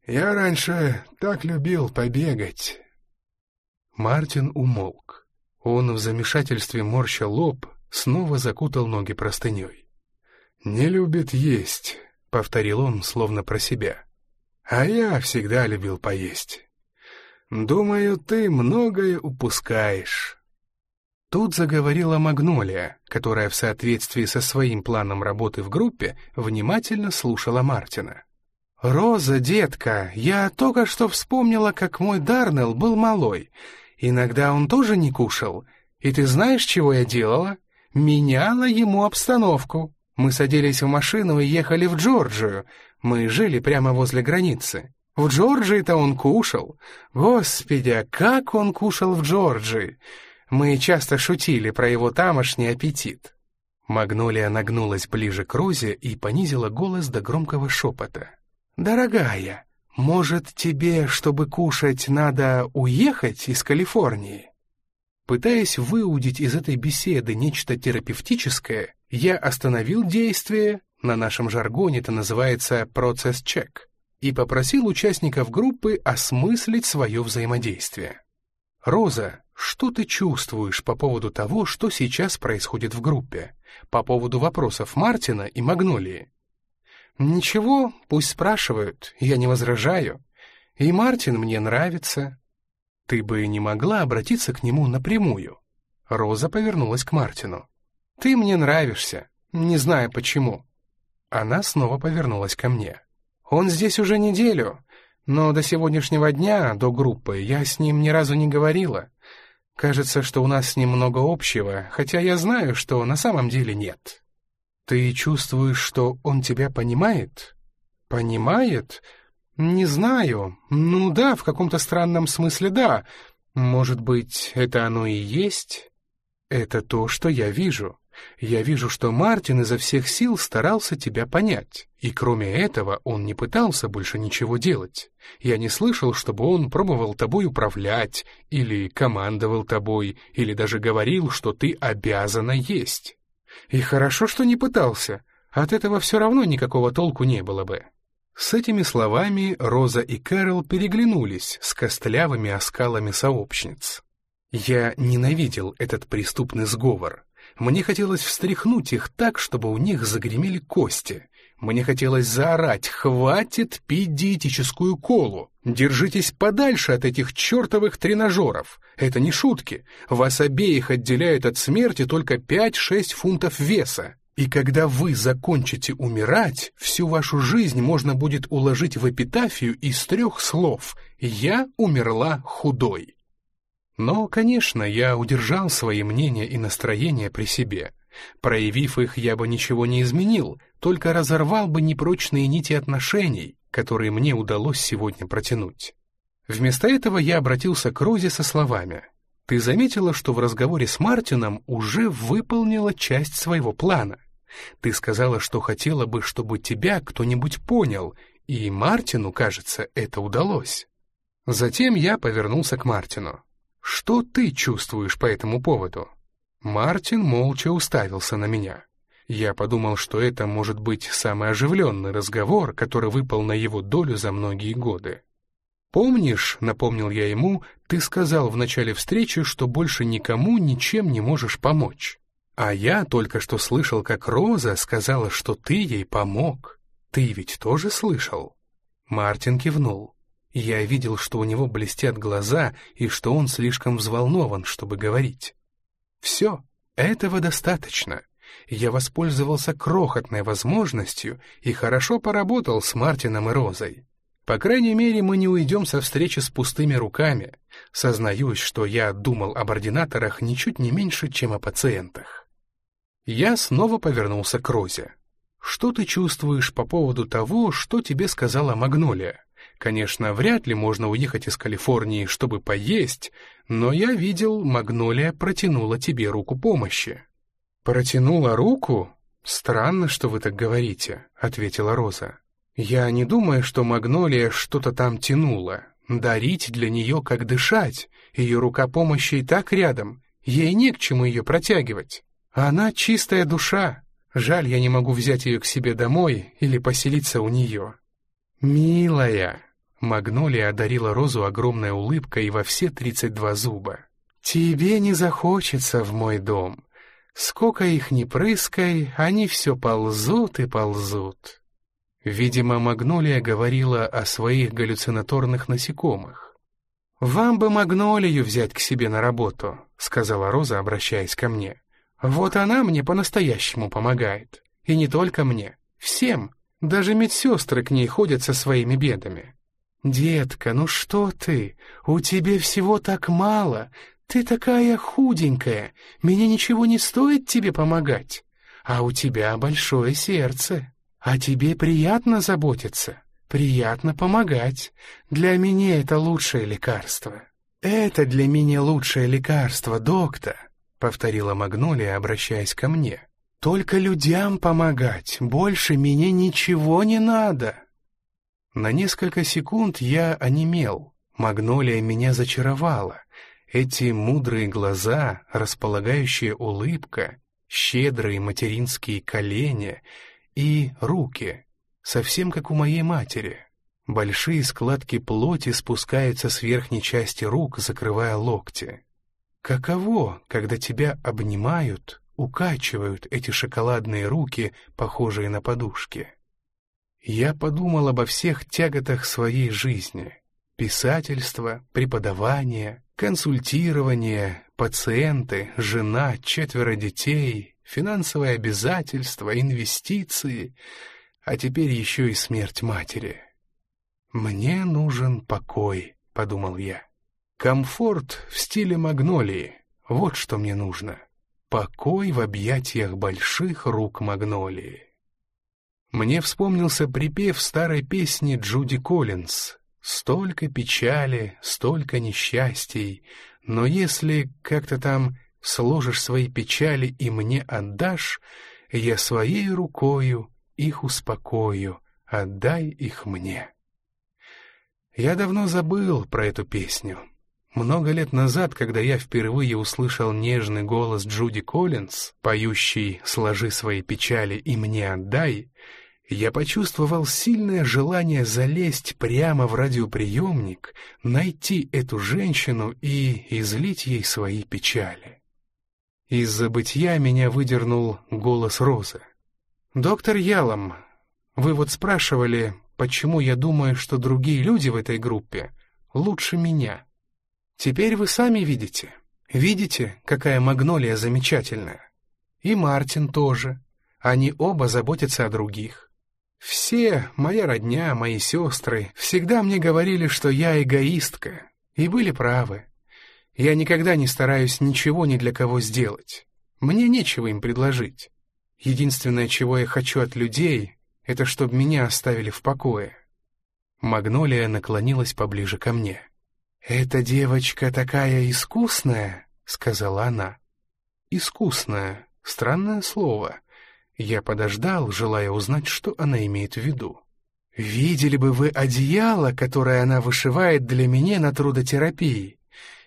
Я раньше так любил побегать». Мартин умолк. Он в замешательстве морща лоб, снова закутал ноги простыней. «Не любит есть», — повторил он, словно про себя. «А я всегда любил поесть. Думаю, ты многое упускаешь». Тут заговорила Магнолия, которая в соответствии со своим планом работы в группе внимательно слушала Мартина. «Роза, детка, я только что вспомнила, как мой Дарнелл был малой, Иногда он тоже не кушал. И ты знаешь, чего я делала? Меняла ему обстановку. Мы садились в машину и ехали в Джорджию. Мы жили прямо возле границы. В Джорджии-то он кушал. Господи, а как он кушал в Джорджии! Мы часто шутили про его тамошний аппетит. Магнолия нагнулась ближе к Розе и понизила голос до громкого шепота. «Дорогая, «Может, тебе, чтобы кушать, надо уехать из Калифорнии?» Пытаясь выудить из этой беседы нечто терапевтическое, я остановил действие, на нашем жаргоне это называется «процесс-чек», и попросил участников группы осмыслить свое взаимодействие. «Роза, что ты чувствуешь по поводу того, что сейчас происходит в группе? По поводу вопросов Мартина и Магнолии?» «Ничего, пусть спрашивают, я не возражаю. И Мартин мне нравится». «Ты бы не могла обратиться к нему напрямую?» Роза повернулась к Мартину. «Ты мне нравишься, не знаю почему». Она снова повернулась ко мне. «Он здесь уже неделю, но до сегодняшнего дня, до группы, я с ним ни разу не говорила. Кажется, что у нас с ним много общего, хотя я знаю, что на самом деле нет». «Ты чувствуешь, что он тебя понимает?» «Понимает? Не знаю. Ну да, в каком-то странном смысле да. Может быть, это оно и есть?» «Это то, что я вижу. Я вижу, что Мартин изо всех сил старался тебя понять, и кроме этого он не пытался больше ничего делать. Я не слышал, чтобы он пробовал тобой управлять, или командовал тобой, или даже говорил, что ты обязана есть. И хорошо, что не пытался. От этого все равно никакого толку не было бы. С этими словами Роза и Кэрол переглянулись с костлявыми оскалами сообщниц. Я ненавидел этот преступный сговор. Мне хотелось встряхнуть их так, чтобы у них загремели кости. Мне хотелось заорать «Хватит пить диетическую колу! Держитесь подальше от этих чертовых тренажеров! Это не шутки! Вас обеих отделяет от смерти только 5-6 фунтов веса! И когда вы закончите умирать, всю вашу жизнь можно будет уложить в эпитафию из трех слов «Я умерла худой». Но, конечно, я удержал свои мнения и настроения при себе. Проявив их, я бы ничего не изменил, только разорвал бы непрочные нити отношений, который мне удалось сегодня протянуть. Вместо этого я обратился к Розе со словами «Ты заметила, что в разговоре с Мартином уже выполнила часть своего плана. Ты сказала, что хотела бы, чтобы тебя кто-нибудь понял, и Мартину, кажется, это удалось». Затем я повернулся к Мартину. «Что ты чувствуешь по этому поводу?» Мартин молча уставился на меня. Я подумал, что это может быть самый оживленный разговор, который выпал на его долю за многие годы. «Помнишь, — напомнил я ему, — ты сказал в начале встречи, что больше никому ничем не можешь помочь. А я только что слышал, как Роза сказала, что ты ей помог. Ты ведь тоже слышал?» Мартин кивнул. Я видел, что у него блестят глаза и что он слишком взволнован, чтобы говорить. Все, этого достаточно. Я воспользовался крохотной возможностью и хорошо поработал с Мартином и Розой. По крайней мере, мы не уйдем со встречи с пустыми руками. Сознаюсь, что я думал об ординаторах ничуть не меньше, чем о пациентах. Я снова повернулся к Розе. «Что ты чувствуешь по поводу того, что тебе сказала Магнолия?» Конечно, вряд ли можно уехать из Калифорнии, чтобы поесть, но я видел, Магнолия протянула тебе руку помощи». «Протянула руку? Странно, что вы так говорите», — ответила Роза. «Я не думаю, что Магнолия что-то там тянула. Дарить для нее как дышать. Ее рука помощи и так рядом. Ей не к чему ее протягивать. Она чистая душа. Жаль, я не могу взять ее к себе домой или поселиться у нее». «Милая», Магнолия одарила Розу огромной улыбкой во все тридцать два зуба. «Тебе не захочется в мой дом. Сколько их ни прыскай, они все ползут и ползут». Видимо, Магнолия говорила о своих галлюцинаторных насекомых. «Вам бы Магнолию взять к себе на работу», — сказала Роза, обращаясь ко мне. «Вот она мне по-настоящему помогает. И не только мне, всем. Даже медсестры к ней ходят со своими бедами. «Детка, ну что ты? У тебя всего так мало. Ты такая худенькая. Меня ничего не стоит тебе помогать. А у тебя большое сердце. А тебе приятно заботиться, приятно помогать. Для меня это лучшее лекарство». «Это для меня лучшее лекарство, доктор», — повторила Магнолия, обращаясь ко мне. «Только людям помогать, больше мне ничего не надо». На несколько секунд я онемел. Магнолия меня зачаровала. Эти мудрые глаза, располагающая улыбка, щедрые материнские колени и руки, совсем как у моей матери. Большие складки плоти спускаются с верхней части рук, закрывая локти. Каково, когда тебя обнимают, укачивают эти шоколадные руки, похожие на подушки? Я подумал обо всех тяготах своей жизни. Писательство, преподавание, консультирование, пациенты, жена, четверо детей, финансовые обязательства, инвестиции, а теперь еще и смерть матери. «Мне нужен покой», — подумал я. «Комфорт в стиле магнолии, вот что мне нужно. Покой в объятиях больших рук магнолии». Мне вспомнился припев старой песни Джуди Коллинз «Столько печали, столько несчастий, но если как-то там сложишь свои печали и мне отдашь, я своей рукою их успокою, отдай их мне». Я давно забыл про эту песню. Много лет назад, когда я впервые услышал нежный голос Джуди Коллинз, поющий «Сложи свои печали и мне отдай», я почувствовал сильное желание залезть прямо в радиоприемник, найти эту женщину и излить ей свои печали. Из забытья меня выдернул голос Розы. «Доктор Ялом, вы вот спрашивали, почему я думаю, что другие люди в этой группе лучше меня. Теперь вы сами видите. Видите, какая магнолия замечательная? И Мартин тоже. Они оба заботятся о других. Все, моя родня, мои сестры, всегда мне говорили, что я эгоистка, и были правы. Я никогда не стараюсь ничего ни для кого сделать. Мне нечего им предложить. Единственное, чего я хочу от людей, это чтобы меня оставили в покое. Магнолия наклонилась поближе ко мне. «Эта девочка такая искусная», — сказала она. «Искусная. Странное слово. Я подождал, желая узнать, что она имеет в виду. «Видели бы вы одеяло, которое она вышивает для меня на трудотерапии.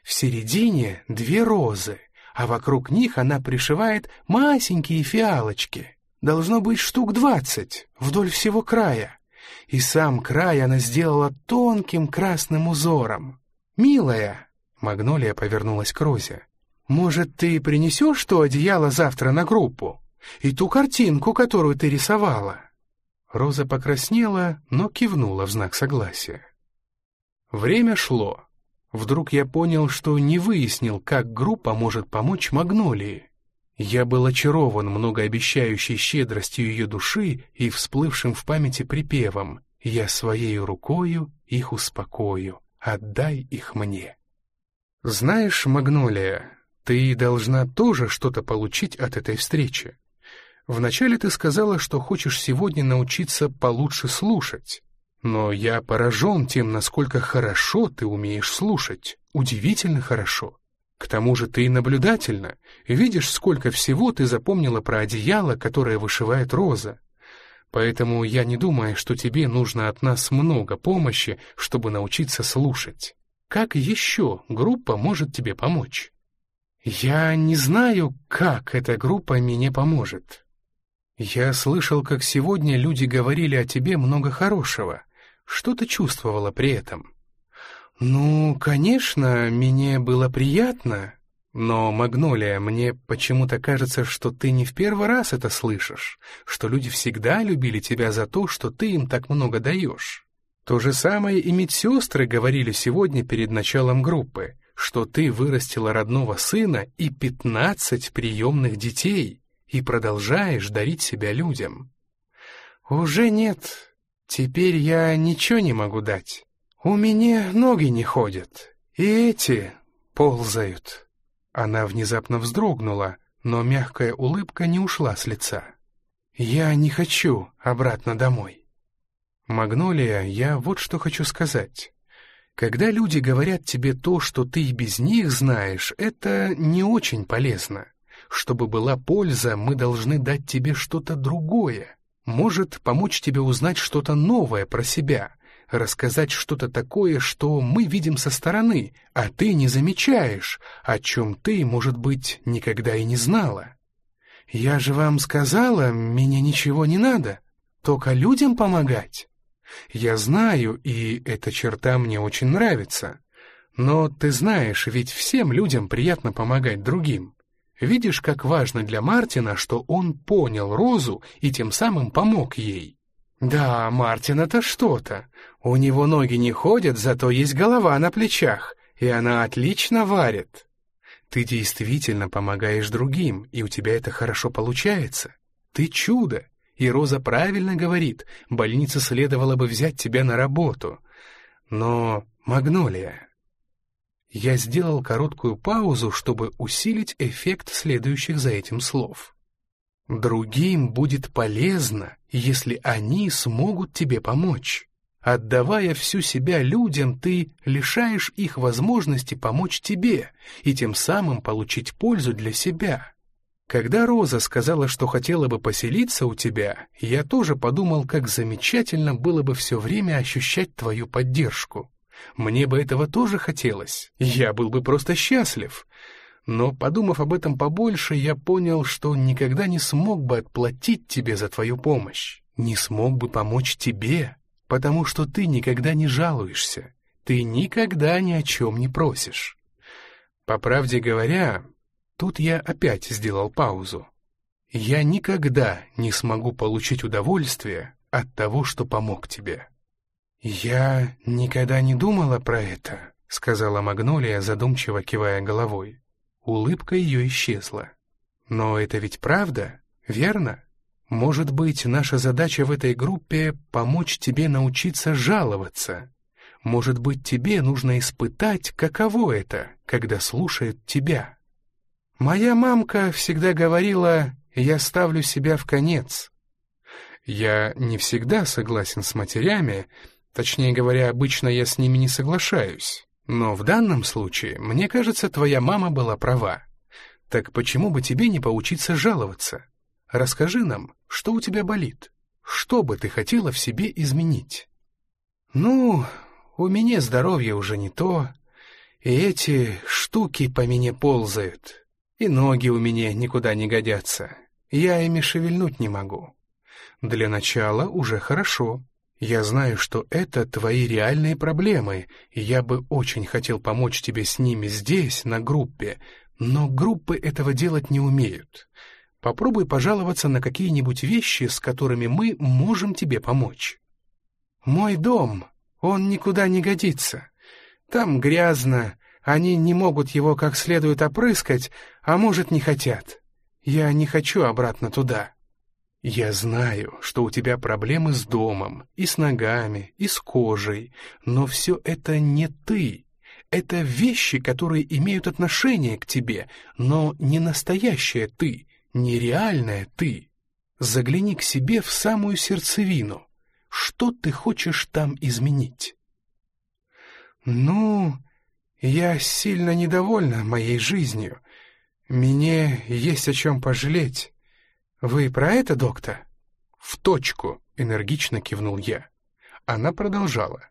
В середине две розы, а вокруг них она пришивает масенькие фиалочки. Должно быть штук двадцать, вдоль всего края. И сам край она сделала тонким красным узором. «Милая!» — Магнолия повернулась к Розе. «Может, ты принесешь то одеяло завтра на группу? И ту картинку, которую ты рисовала?» Роза покраснела, но кивнула в знак согласия. Время шло. Вдруг я понял, что не выяснил, как группа может помочь Магнолии. Я был очарован многообещающей щедростью ее души и всплывшим в памяти припевом «Я своей рукою их успокою, отдай их мне». «Знаешь, Магнолия, ты должна тоже что-то получить от этой встречи. Вначале ты сказала, что хочешь сегодня научиться получше слушать. Но я поражен тем, насколько хорошо ты умеешь слушать. Удивительно хорошо. К тому же ты наблюдательна. Видишь, сколько всего ты запомнила про одеяло, которое вышивает Роза. Поэтому я не думаю, что тебе нужно от нас много помощи, чтобы научиться слушать. Как еще группа может тебе помочь? Я не знаю, как эта группа мне поможет. «Я слышал, как сегодня люди говорили о тебе много хорошего. Что ты чувствовала при этом?» «Ну, конечно, мне было приятно, но, Магнолия, мне почему-то кажется, что ты не в первый раз это слышишь, что люди всегда любили тебя за то, что ты им так много даешь. То же самое и медсестры говорили сегодня перед началом группы, что ты вырастила родного сына и пятнадцать приемных детей» и продолжаешь дарить себя людям. Уже нет. Теперь я ничего не могу дать. У меня ноги не ходят, и эти ползают. Она внезапно вздрогнула, но мягкая улыбка не ушла с лица. Я не хочу обратно домой. Магнолия, я вот что хочу сказать. Когда люди говорят тебе то, что ты и без них знаешь, это не очень полезно. Чтобы была польза, мы должны дать тебе что-то другое. Может, помочь тебе узнать что-то новое про себя, рассказать что-то такое, что мы видим со стороны, а ты не замечаешь, о чем ты, может быть, никогда и не знала. Я же вам сказала, мне ничего не надо, только людям помогать. Я знаю, и эта черта мне очень нравится. Но ты знаешь, ведь всем людям приятно помогать другим. Видишь, как важно для Мартина, что он понял Розу и тем самым помог ей. Да, Мартин это что-то. У него ноги не ходят, зато есть голова на плечах, и она отлично варит. Ты действительно помогаешь другим, и у тебя это хорошо получается. Ты чудо. И Роза правильно говорит, больнице следовало бы взять тебя на работу. Но, Магнолия, я сделал короткую паузу, чтобы усилить эффект следующих за этим слов. Другим будет полезно, если они смогут тебе помочь. Отдавая всю себя людям, ты лишаешь их возможности помочь тебе и тем самым получить пользу для себя. Когда Роза сказала, что хотела бы поселиться у тебя, я тоже подумал, как замечательно было бы все время ощущать твою поддержку. Мне бы этого тоже хотелось, я был бы просто счастлив. Но, подумав об этом побольше, я понял, что никогда не смог бы отплатить тебе за твою помощь, не смог бы помочь тебе, потому что ты никогда не жалуешься, ты никогда ни о чем не просишь. По правде говоря, тут я опять сделал паузу. Я никогда не смогу получить удовольствие от того, что помог тебе. «Я никогда не думала про это», — сказала Магнолия, задумчиво кивая головой. Улыбка ее исчезла. «Но это ведь правда, верно? Может быть, наша задача в этой группе — помочь тебе научиться жаловаться. Может быть, тебе нужно испытать, каково это, когда слушают тебя. Моя мамка всегда говорила, я ставлю себя в конец. Я не всегда согласен с матерями, Точнее говоря, обычно я с ними не соглашаюсь. Но в данном случае, мне кажется, твоя мама была права. Так почему бы тебе не поучиться жаловаться? Расскажи нам, что у тебя болит? Что бы ты хотела в себе изменить? Ну, у меня здоровье уже не то, и эти штуки по мне ползают, и ноги у меня никуда не годятся. Я ими шевельнуть не могу. Для начала уже хорошо. Я знаю, что это твои реальные проблемы, и я бы очень хотел помочь тебе с ними здесь, на группе, но группы этого делать не умеют. Попробуй пожаловаться на какие-нибудь вещи, с которыми мы можем тебе помочь. Мой дом, он никуда не годится. Там грязно, они не могут его как следует опрыскать, а может, не хотят. Я не хочу обратно туда. Я знаю, что у тебя проблемы с домом, и с ногами, и с кожей, но все это не ты. Это вещи, которые имеют отношение к тебе, но не настоящее ты, не реальное ты. Загляни к себе в самую сердцевину. Что ты хочешь там изменить? Ну, я сильно недовольна моей жизнью. Мне есть о чем пожалеть. «Вы про это, доктор?» «В точку», — энергично кивнул я. Она продолжала.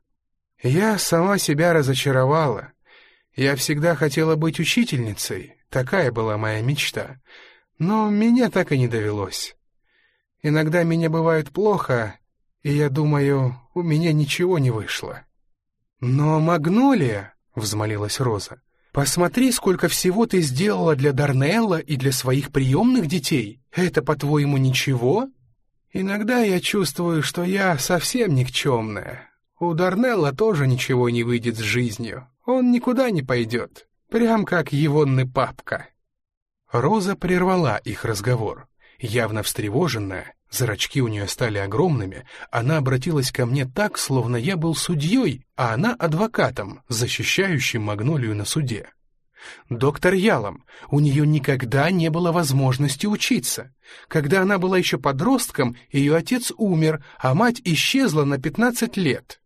«Я сама себя разочаровала. Я всегда хотела быть учительницей, такая была моя мечта. Но меня так и не довелось. Иногда мне бывает плохо, и я думаю, у меня ничего не вышло». «Но Магнолия», — взмолилась Роза, Посмотри, сколько всего ты сделала для Дарнелла и для своих приемных детей. Это, по-твоему, ничего? Иногда я чувствую, что я совсем никчемная. У Дарнелла тоже ничего не выйдет с жизнью. Он никуда не пойдет. Прям как егонный папка. Роза прервала их разговор. Явно встревоженная, зрачки у нее стали огромными, она обратилась ко мне так, словно я был судьей, а она адвокатом, защищающим Магнолию на суде. Доктор Ялом, у нее никогда не было возможности учиться. Когда она была еще подростком, ее отец умер, а мать исчезла на 15 лет.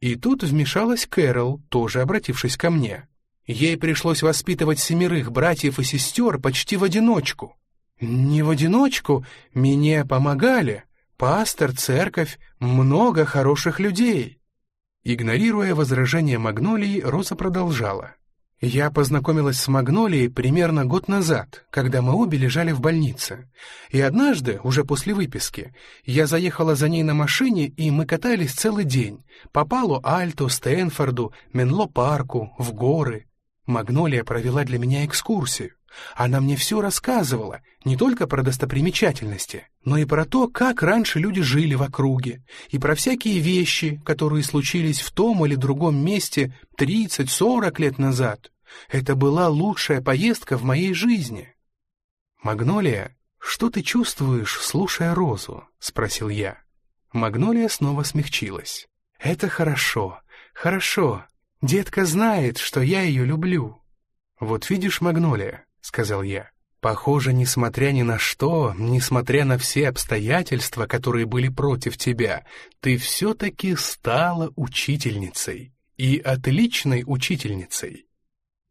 И тут вмешалась Кэрол, тоже обратившись ко мне. Ей пришлось воспитывать семерых братьев и сестер почти в одиночку. Не в одиночку, мне помогали. Пастор, церковь, много хороших людей. Игнорируя возражение Магнолии, Роза продолжала. Я познакомилась с Магнолией примерно год назад, когда мы обе лежали в больнице. И однажды, уже после выписки, я заехала за ней на машине, и мы катались целый день. По Палу-Альто, Стэнфорду, Менло-парку, в горы. Магнолия провела для меня экскурсию. Она мне все рассказывала, не только про достопримечательности, но и про то, как раньше люди жили в округе, и про всякие вещи, которые случились в том или другом месте 30-40 лет назад. Это была лучшая поездка в моей жизни. «Магнолия, что ты чувствуешь, слушая Розу?» — спросил я. Магнолия снова смягчилась. «Это хорошо, хорошо. Детка знает, что я ее люблю». «Вот видишь, Магнолия, — сказал я. «Похоже, несмотря ни на что, несмотря на все обстоятельства, которые были против тебя, ты все-таки стала учительницей. И отличной учительницей».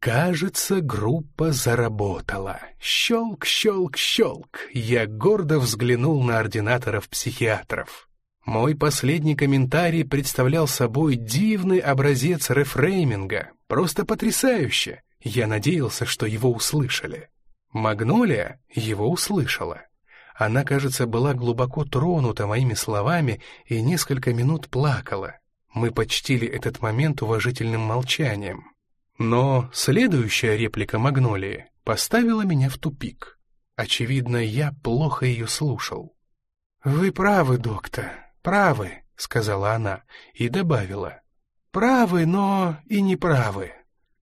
Кажется, группа заработала. Щелк, щелк, щелк. Я гордо взглянул на ординаторов-психиатров. Мой последний комментарий представлял собой дивный образец рефрейминга. Просто потрясающе. Я надеялся, что его услышали. Магнолия его услышала. Она, кажется, была глубоко тронута моими словами и несколько минут плакала. Мы почтили этот момент уважительным молчанием. Но следующая реплика Магнолии поставила меня в тупик. Очевидно, я плохо ее слушал. «Вы правы, доктор, правы», — сказала она и добавила. «Правы, но и неправы.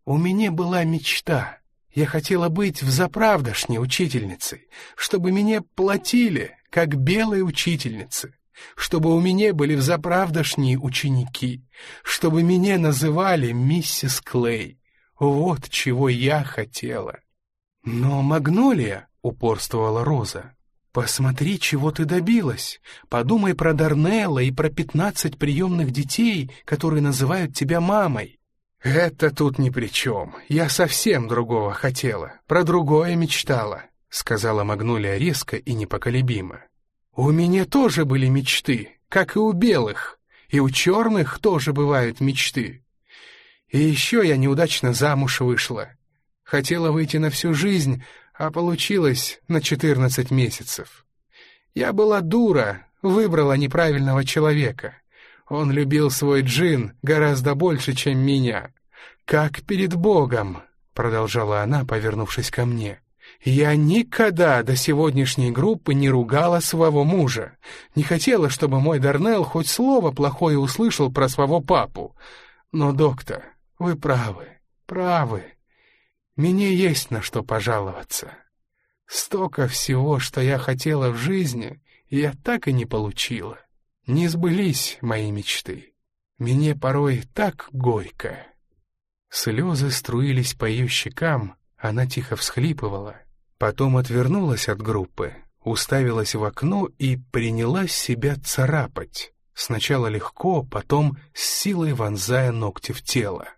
У меня была мечта. Я хотела быть взаправдошней учительницей, чтобы мне платили, как белые учительницы, чтобы у меня были взаправдошние ученики, чтобы меня называли миссис Клей. Вот чего я хотела. Но Магнолия, упорствовала Роза, Посмотри, чего ты добилась. Подумай про Дарнелла и про пятнадцать приемных детей, которые называют тебя мамой. Это тут ни при чем. Я совсем другого хотела, про другое мечтала, сказала Магнолия резко и непоколебимо. У меня тоже были мечты, как и у белых, и у черных тоже бывают мечты. И еще я неудачно замуж вышла. Хотела выйти на всю жизнь, а получилось на четырнадцать месяцев. Я была дура, выбрала неправильного человека. Он любил свой джин гораздо больше, чем меня. Как перед Богом, продолжала она, повернувшись ко мне. Я никогда до сегодняшней группы не ругала своего мужа. Не хотела, чтобы мой Дарнелл хоть слово плохое услышал про своего папу. Но, доктор, вы правы, правы. Мне есть на что пожаловаться. Столько всего, что я хотела в жизни, я так и не получила. Не сбылись мои мечты. Мне порой так горько. Слезы струились по ее щекам, она тихо всхлипывала. Потом отвернулась от группы, уставилась в окно и принялась себя царапать. Сначала легко, потом с силой вонзая ногти в тело.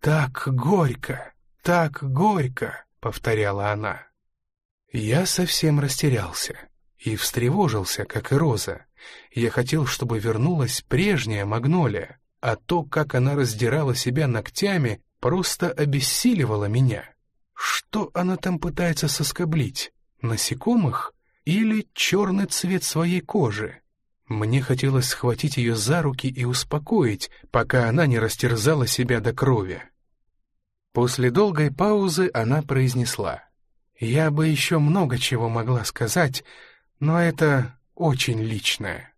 «Так горько!» так горько!» — повторяла она. Я совсем растерялся и встревожился, как и Роза. Я хотел, чтобы вернулась прежняя Магнолия, а то, как она раздирала себя ногтями, просто обессиливало меня. Что она там пытается соскоблить? Насекомых или черный цвет своей кожи? Мне хотелось схватить ее за руки и успокоить, пока она не растерзала себя до крови. После долгой паузы она произнесла. «Я бы еще много чего могла сказать, но это очень личное.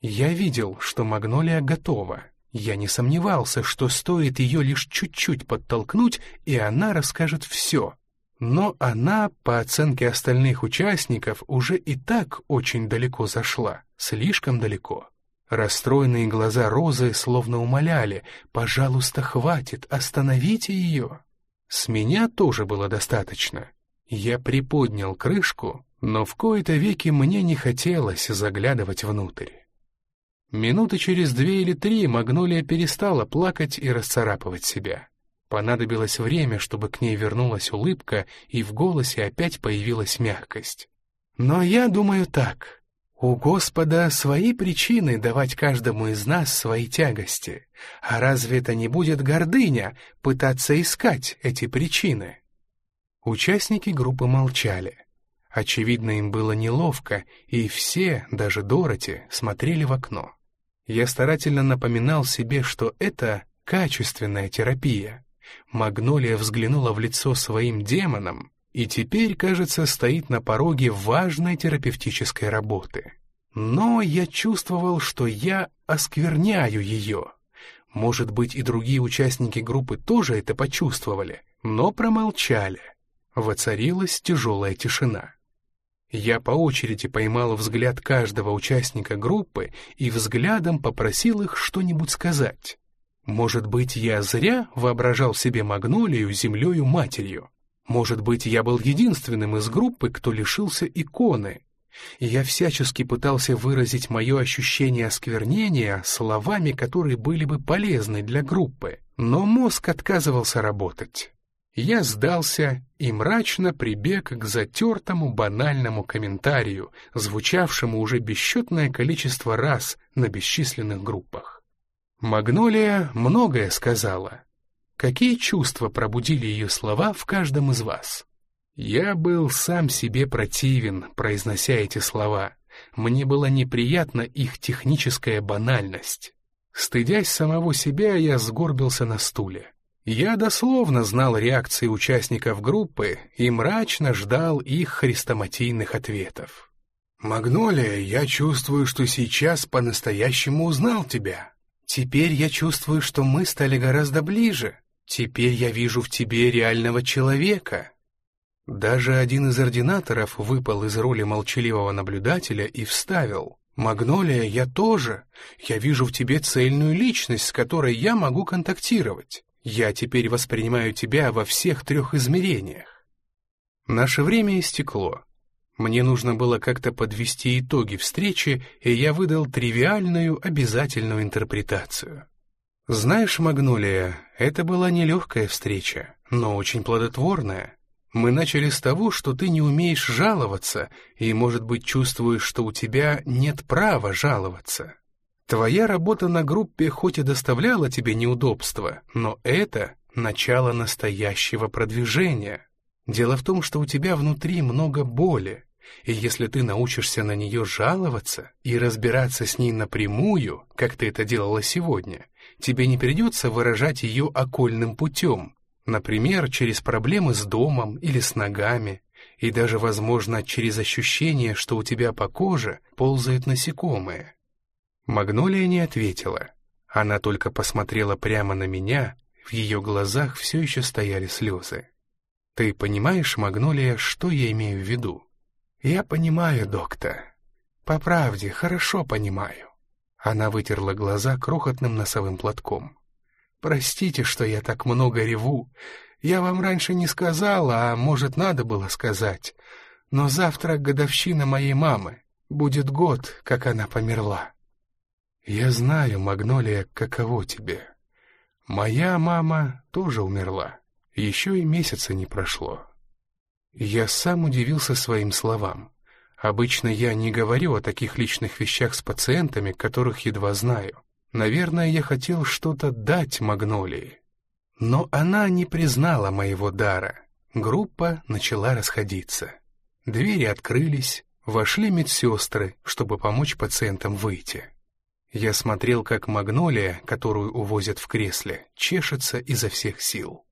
Я видел, что Магнолия готова. Я не сомневался, что стоит ее лишь чуть-чуть подтолкнуть, и она расскажет все. Но она, по оценке остальных участников, уже и так очень далеко зашла, слишком далеко. Расстроенные глаза Розы словно умоляли «Пожалуйста, хватит, остановите ее». С меня тоже было достаточно. Я приподнял крышку, но в кои-то веки мне не хотелось заглядывать внутрь. Минуты через две или три Магнолия перестала плакать и расцарапывать себя. Понадобилось время, чтобы к ней вернулась улыбка, и в голосе опять появилась мягкость. «Но я думаю так. У Господа свои причины давать каждому из нас свои тягости. А разве это не будет гордыня пытаться искать эти причины? Участники группы молчали. Очевидно, им было неловко, и все, даже Дороти, смотрели в окно. Я старательно напоминал себе, что это качественная терапия. Магнолия взглянула в лицо своим демонам, и теперь, кажется, стоит на пороге важной терапевтической работы. Но я чувствовал, что я оскверняю ее. Может быть, и другие участники группы тоже это почувствовали, но промолчали. Воцарилась тяжелая тишина. Я по очереди поймал взгляд каждого участника группы и взглядом попросил их что-нибудь сказать. Может быть, я зря воображал себе Магнолию землею матерью. Может быть, я был единственным из группы, кто лишился иконы. Я всячески пытался выразить мое ощущение осквернения словами, которые были бы полезны для группы, но мозг отказывался работать. Я сдался и мрачно прибег к затертому банальному комментарию, звучавшему уже бесчетное количество раз на бесчисленных группах. Магнолия многое сказала, Какие чувства пробудили ее слова в каждом из вас? Я был сам себе противен, произнося эти слова. Мне была неприятна их техническая банальность. Стыдясь самого себя, я сгорбился на стуле. Я дословно знал реакции участников группы и мрачно ждал их хрестоматийных ответов. «Магнолия, я чувствую, что сейчас по-настоящему узнал тебя. Теперь я чувствую, что мы стали гораздо ближе. Теперь я вижу в тебе реального человека. Даже один из ординаторов выпал из роли молчаливого наблюдателя и вставил. «Магнолия, я тоже. Я вижу в тебе цельную личность, с которой я могу контактировать. Я теперь воспринимаю тебя во всех трех измерениях». Наше время истекло. Мне нужно было как-то подвести итоги встречи, и я выдал тривиальную обязательную интерпретацию. Знаешь, Магнолия, это была нелегкая встреча, но очень плодотворная. Мы начали с того, что ты не умеешь жаловаться и, может быть, чувствуешь, что у тебя нет права жаловаться. Твоя работа на группе хоть и доставляла тебе неудобства, но это начало настоящего продвижения. Дело в том, что у тебя внутри много боли, и если ты научишься на нее жаловаться и разбираться с ней напрямую, как ты это делала сегодня, тебе не придется выражать ее окольным путем, например, через проблемы с домом или с ногами, и даже, возможно, через ощущение, что у тебя по коже ползают насекомые. Магнолия не ответила. Она только посмотрела прямо на меня, в ее глазах все еще стояли слезы. «Ты понимаешь, Магнолия, что я имею в виду?» «Я понимаю, доктор. По правде, хорошо понимаю». Она вытерла глаза крохотным носовым платком. «Простите, что я так много реву. Я вам раньше не сказала, а может, надо было сказать. Но завтра годовщина моей мамы. Будет год, как она померла». «Я знаю, Магнолия, каково тебе. Моя мама тоже умерла. Еще и месяца не прошло. Я сам удивился своим словам. Обычно я не говорю о таких личных вещах с пациентами, которых едва знаю. Наверное, я хотел что-то дать Магнолии. Но она не признала моего дара. Группа начала расходиться. Двери открылись, вошли медсестры, чтобы помочь пациентам выйти. Я смотрел, как магнолия, которую увозят в кресле, чешется изо всех сил.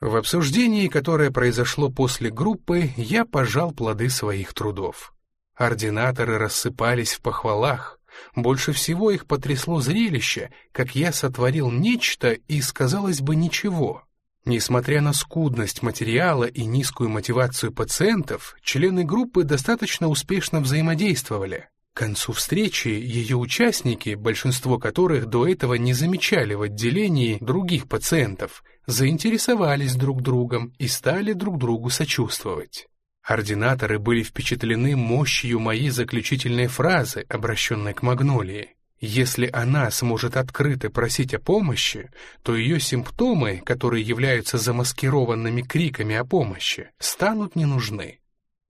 В обсуждении, которое произошло после группы, я пожал плоды своих трудов. Ординаторы рассыпались в похвалах. Больше всего их потрясло зрелище, как я сотворил нечто из, казалось бы, ничего. Несмотря на скудность материала и низкую мотивацию пациентов, члены группы достаточно успешно взаимодействовали. К концу встречи ее участники, большинство которых до этого не замечали в отделении других пациентов, заинтересовались друг другом и стали друг другу сочувствовать. Ординаторы были впечатлены мощью моей заключительной фразы, обращенной к Магнолии. Если она сможет открыто просить о помощи, то ее симптомы, которые являются замаскированными криками о помощи, станут не нужны.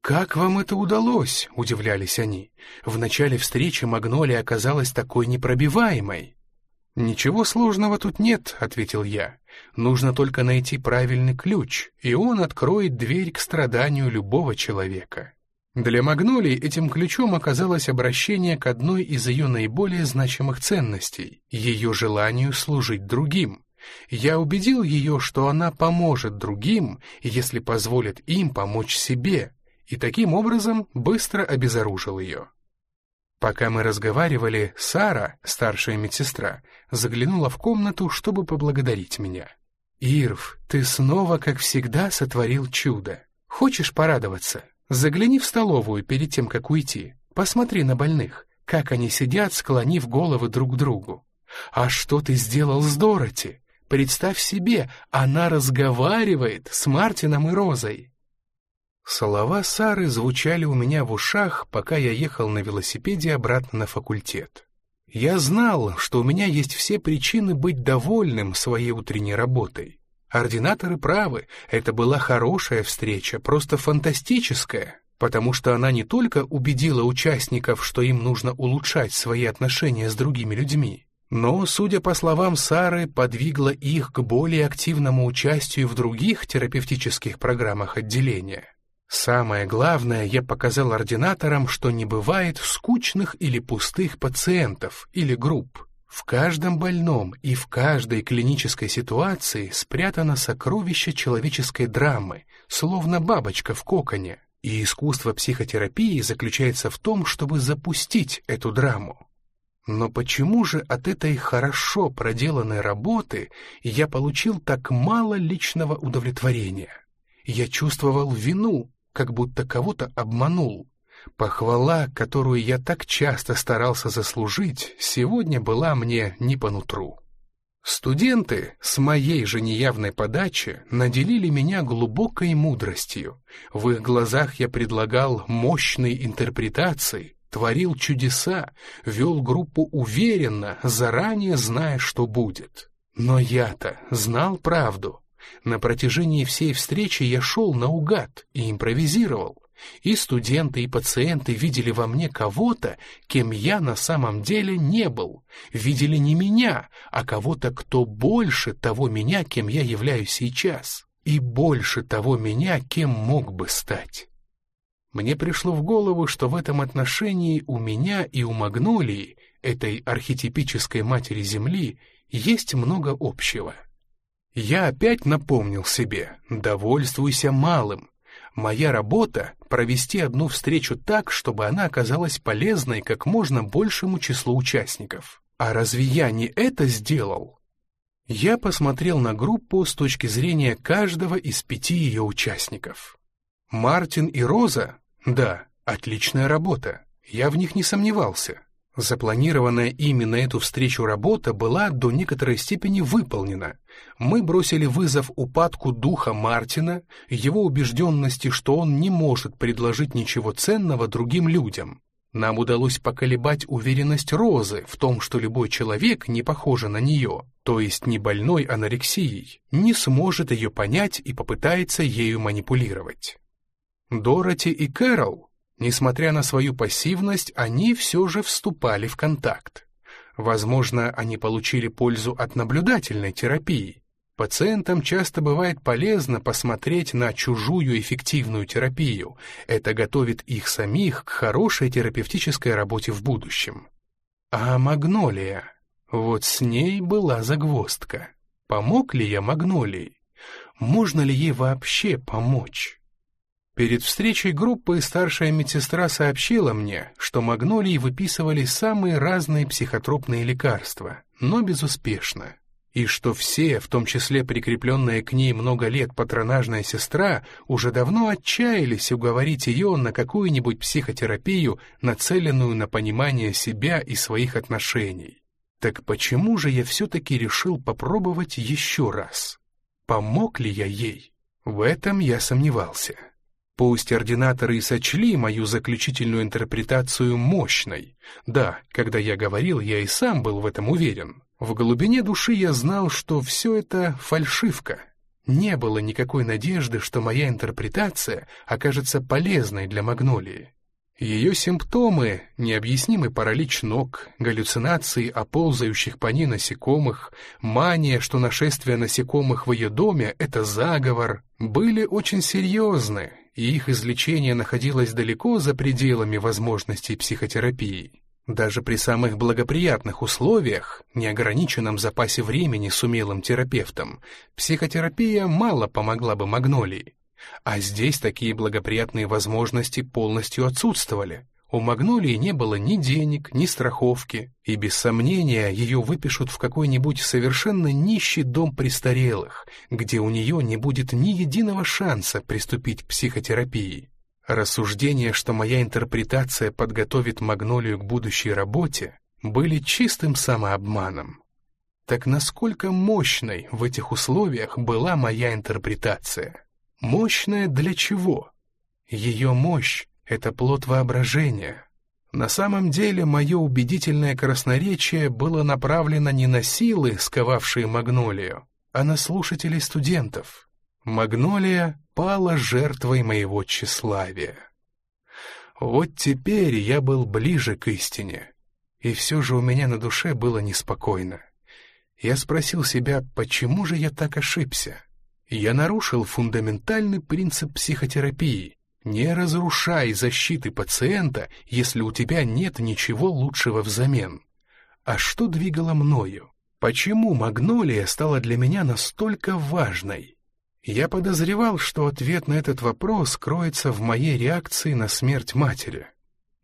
«Как вам это удалось?» — удивлялись они. «В начале встречи Магнолия оказалась такой непробиваемой». «Ничего сложного тут нет», — ответил я. «Нужно только найти правильный ключ, и он откроет дверь к страданию любого человека». Для Магнолии этим ключом оказалось обращение к одной из ее наиболее значимых ценностей — ее желанию служить другим. Я убедил ее, что она поможет другим, если позволит им помочь себе, и таким образом быстро обезоружил ее. Пока мы разговаривали, Сара, старшая медсестра, заглянула в комнату, чтобы поблагодарить меня. «Ирв, ты снова, как всегда, сотворил чудо. Хочешь порадоваться? Загляни в столовую перед тем, как уйти. Посмотри на больных, как они сидят, склонив головы друг к другу. А что ты сделал с Дороти? Представь себе, она разговаривает с Мартином и Розой. Слова Сары звучали у меня в ушах, пока я ехал на велосипеде обратно на факультет. Я знал, что у меня есть все причины быть довольным своей утренней работой. Ординаторы правы, это была хорошая встреча, просто фантастическая, потому что она не только убедила участников, что им нужно улучшать свои отношения с другими людьми, но, судя по словам Сары, подвигла их к более активному участию в других терапевтических программах отделения. Самое главное, я показал ординаторам, что не бывает скучных или пустых пациентов или групп. В каждом больном и в каждой клинической ситуации спрятано сокровище человеческой драмы, словно бабочка в коконе. И искусство психотерапии заключается в том, чтобы запустить эту драму. Но почему же от этой хорошо проделанной работы я получил так мало личного удовлетворения? Я чувствовал вину, как будто кого-то обманул. Похвала, которую я так часто старался заслужить, сегодня была мне не по нутру. Студенты с моей же неявной подачи наделили меня глубокой мудростью. В их глазах я предлагал мощные интерпретации, творил чудеса, вел группу уверенно, заранее зная, что будет. Но я-то знал правду. На протяжении всей встречи я шел наугад и импровизировал. И студенты, и пациенты видели во мне кого-то, кем я на самом деле не был. Видели не меня, а кого-то, кто больше того меня, кем я являюсь сейчас. И больше того меня, кем мог бы стать. Мне пришло в голову, что в этом отношении у меня и у Магнолии, этой архетипической матери Земли, есть много общего. Я опять напомнил себе, довольствуйся малым, Моя работа — провести одну встречу так, чтобы она оказалась полезной как можно большему числу участников. А разве я не это сделал? Я посмотрел на группу с точки зрения каждого из пяти ее участников. Мартин и Роза? Да, отличная работа. Я в них не сомневался. Запланированная ими на эту встречу работа была до некоторой степени выполнена. Мы бросили вызов упадку духа Мартина, его убежденности, что он не может предложить ничего ценного другим людям. Нам удалось поколебать уверенность Розы в том, что любой человек, не похожий на нее, то есть не больной анорексией, не сможет ее понять и попытается ею манипулировать. Дороти и Кэрол Несмотря на свою пассивность, они все же вступали в контакт. Возможно, они получили пользу от наблюдательной терапии. Пациентам часто бывает полезно посмотреть на чужую эффективную терапию. Это готовит их самих к хорошей терапевтической работе в будущем. А магнолия? Вот с ней была загвоздка. Помог ли я магнолии? Можно ли ей вообще помочь? Перед встречей группы старшая медсестра сообщила мне, что магнолии выписывали самые разные психотропные лекарства, но безуспешно. И что все, в том числе прикрепленная к ней много лет патронажная сестра, уже давно отчаялись уговорить ее на какую-нибудь психотерапию, нацеленную на понимание себя и своих отношений. Так почему же я все-таки решил попробовать еще раз? Помог ли я ей? В этом я сомневался. Пусть ординаторы и сочли мою заключительную интерпретацию мощной. Да, когда я говорил, я и сам был в этом уверен. В глубине души я знал, что все это фальшивка. Не было никакой надежды, что моя интерпретация окажется полезной для Магнолии. Ее симптомы — необъяснимый паралич ног, галлюцинации о ползающих по ней насекомых, мания, что нашествие насекомых в ее доме — это заговор — были очень серьезны и их излечение находилось далеко за пределами возможностей психотерапии. Даже при самых благоприятных условиях, неограниченном запасе времени с умелым терапевтом, психотерапия мало помогла бы Магнолии. А здесь такие благоприятные возможности полностью отсутствовали. У Магнолии не было ни денег, ни страховки, и без сомнения ее выпишут в какой-нибудь совершенно нищий дом престарелых, где у нее не будет ни единого шанса приступить к психотерапии. Рассуждения, что моя интерпретация подготовит Магнолию к будущей работе, были чистым самообманом. Так насколько мощной в этих условиях была моя интерпретация? Мощная для чего? Ее мощь это плод воображения. На самом деле мое убедительное красноречие было направлено не на силы, сковавшие Магнолию, а на слушателей студентов. Магнолия пала жертвой моего тщеславия. Вот теперь я был ближе к истине, и все же у меня на душе было неспокойно. Я спросил себя, почему же я так ошибся? Я нарушил фундаментальный принцип психотерапии, не разрушай защиты пациента, если у тебя нет ничего лучшего взамен. А что двигало мною? Почему магнолия стала для меня настолько важной? Я подозревал, что ответ на этот вопрос кроется в моей реакции на смерть матери.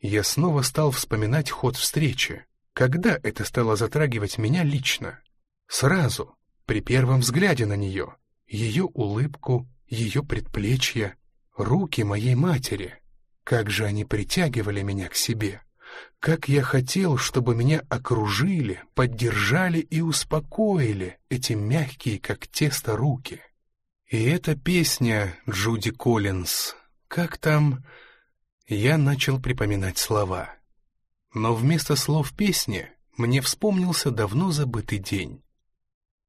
Я снова стал вспоминать ход встречи. Когда это стало затрагивать меня лично? Сразу, при первом взгляде на нее, ее улыбку, ее предплечья, Руки моей матери. Как же они притягивали меня к себе. Как я хотел, чтобы меня окружили, поддержали и успокоили эти мягкие, как тесто, руки. И эта песня Джуди Коллинз, как там... Я начал припоминать слова. Но вместо слов песни мне вспомнился давно забытый день.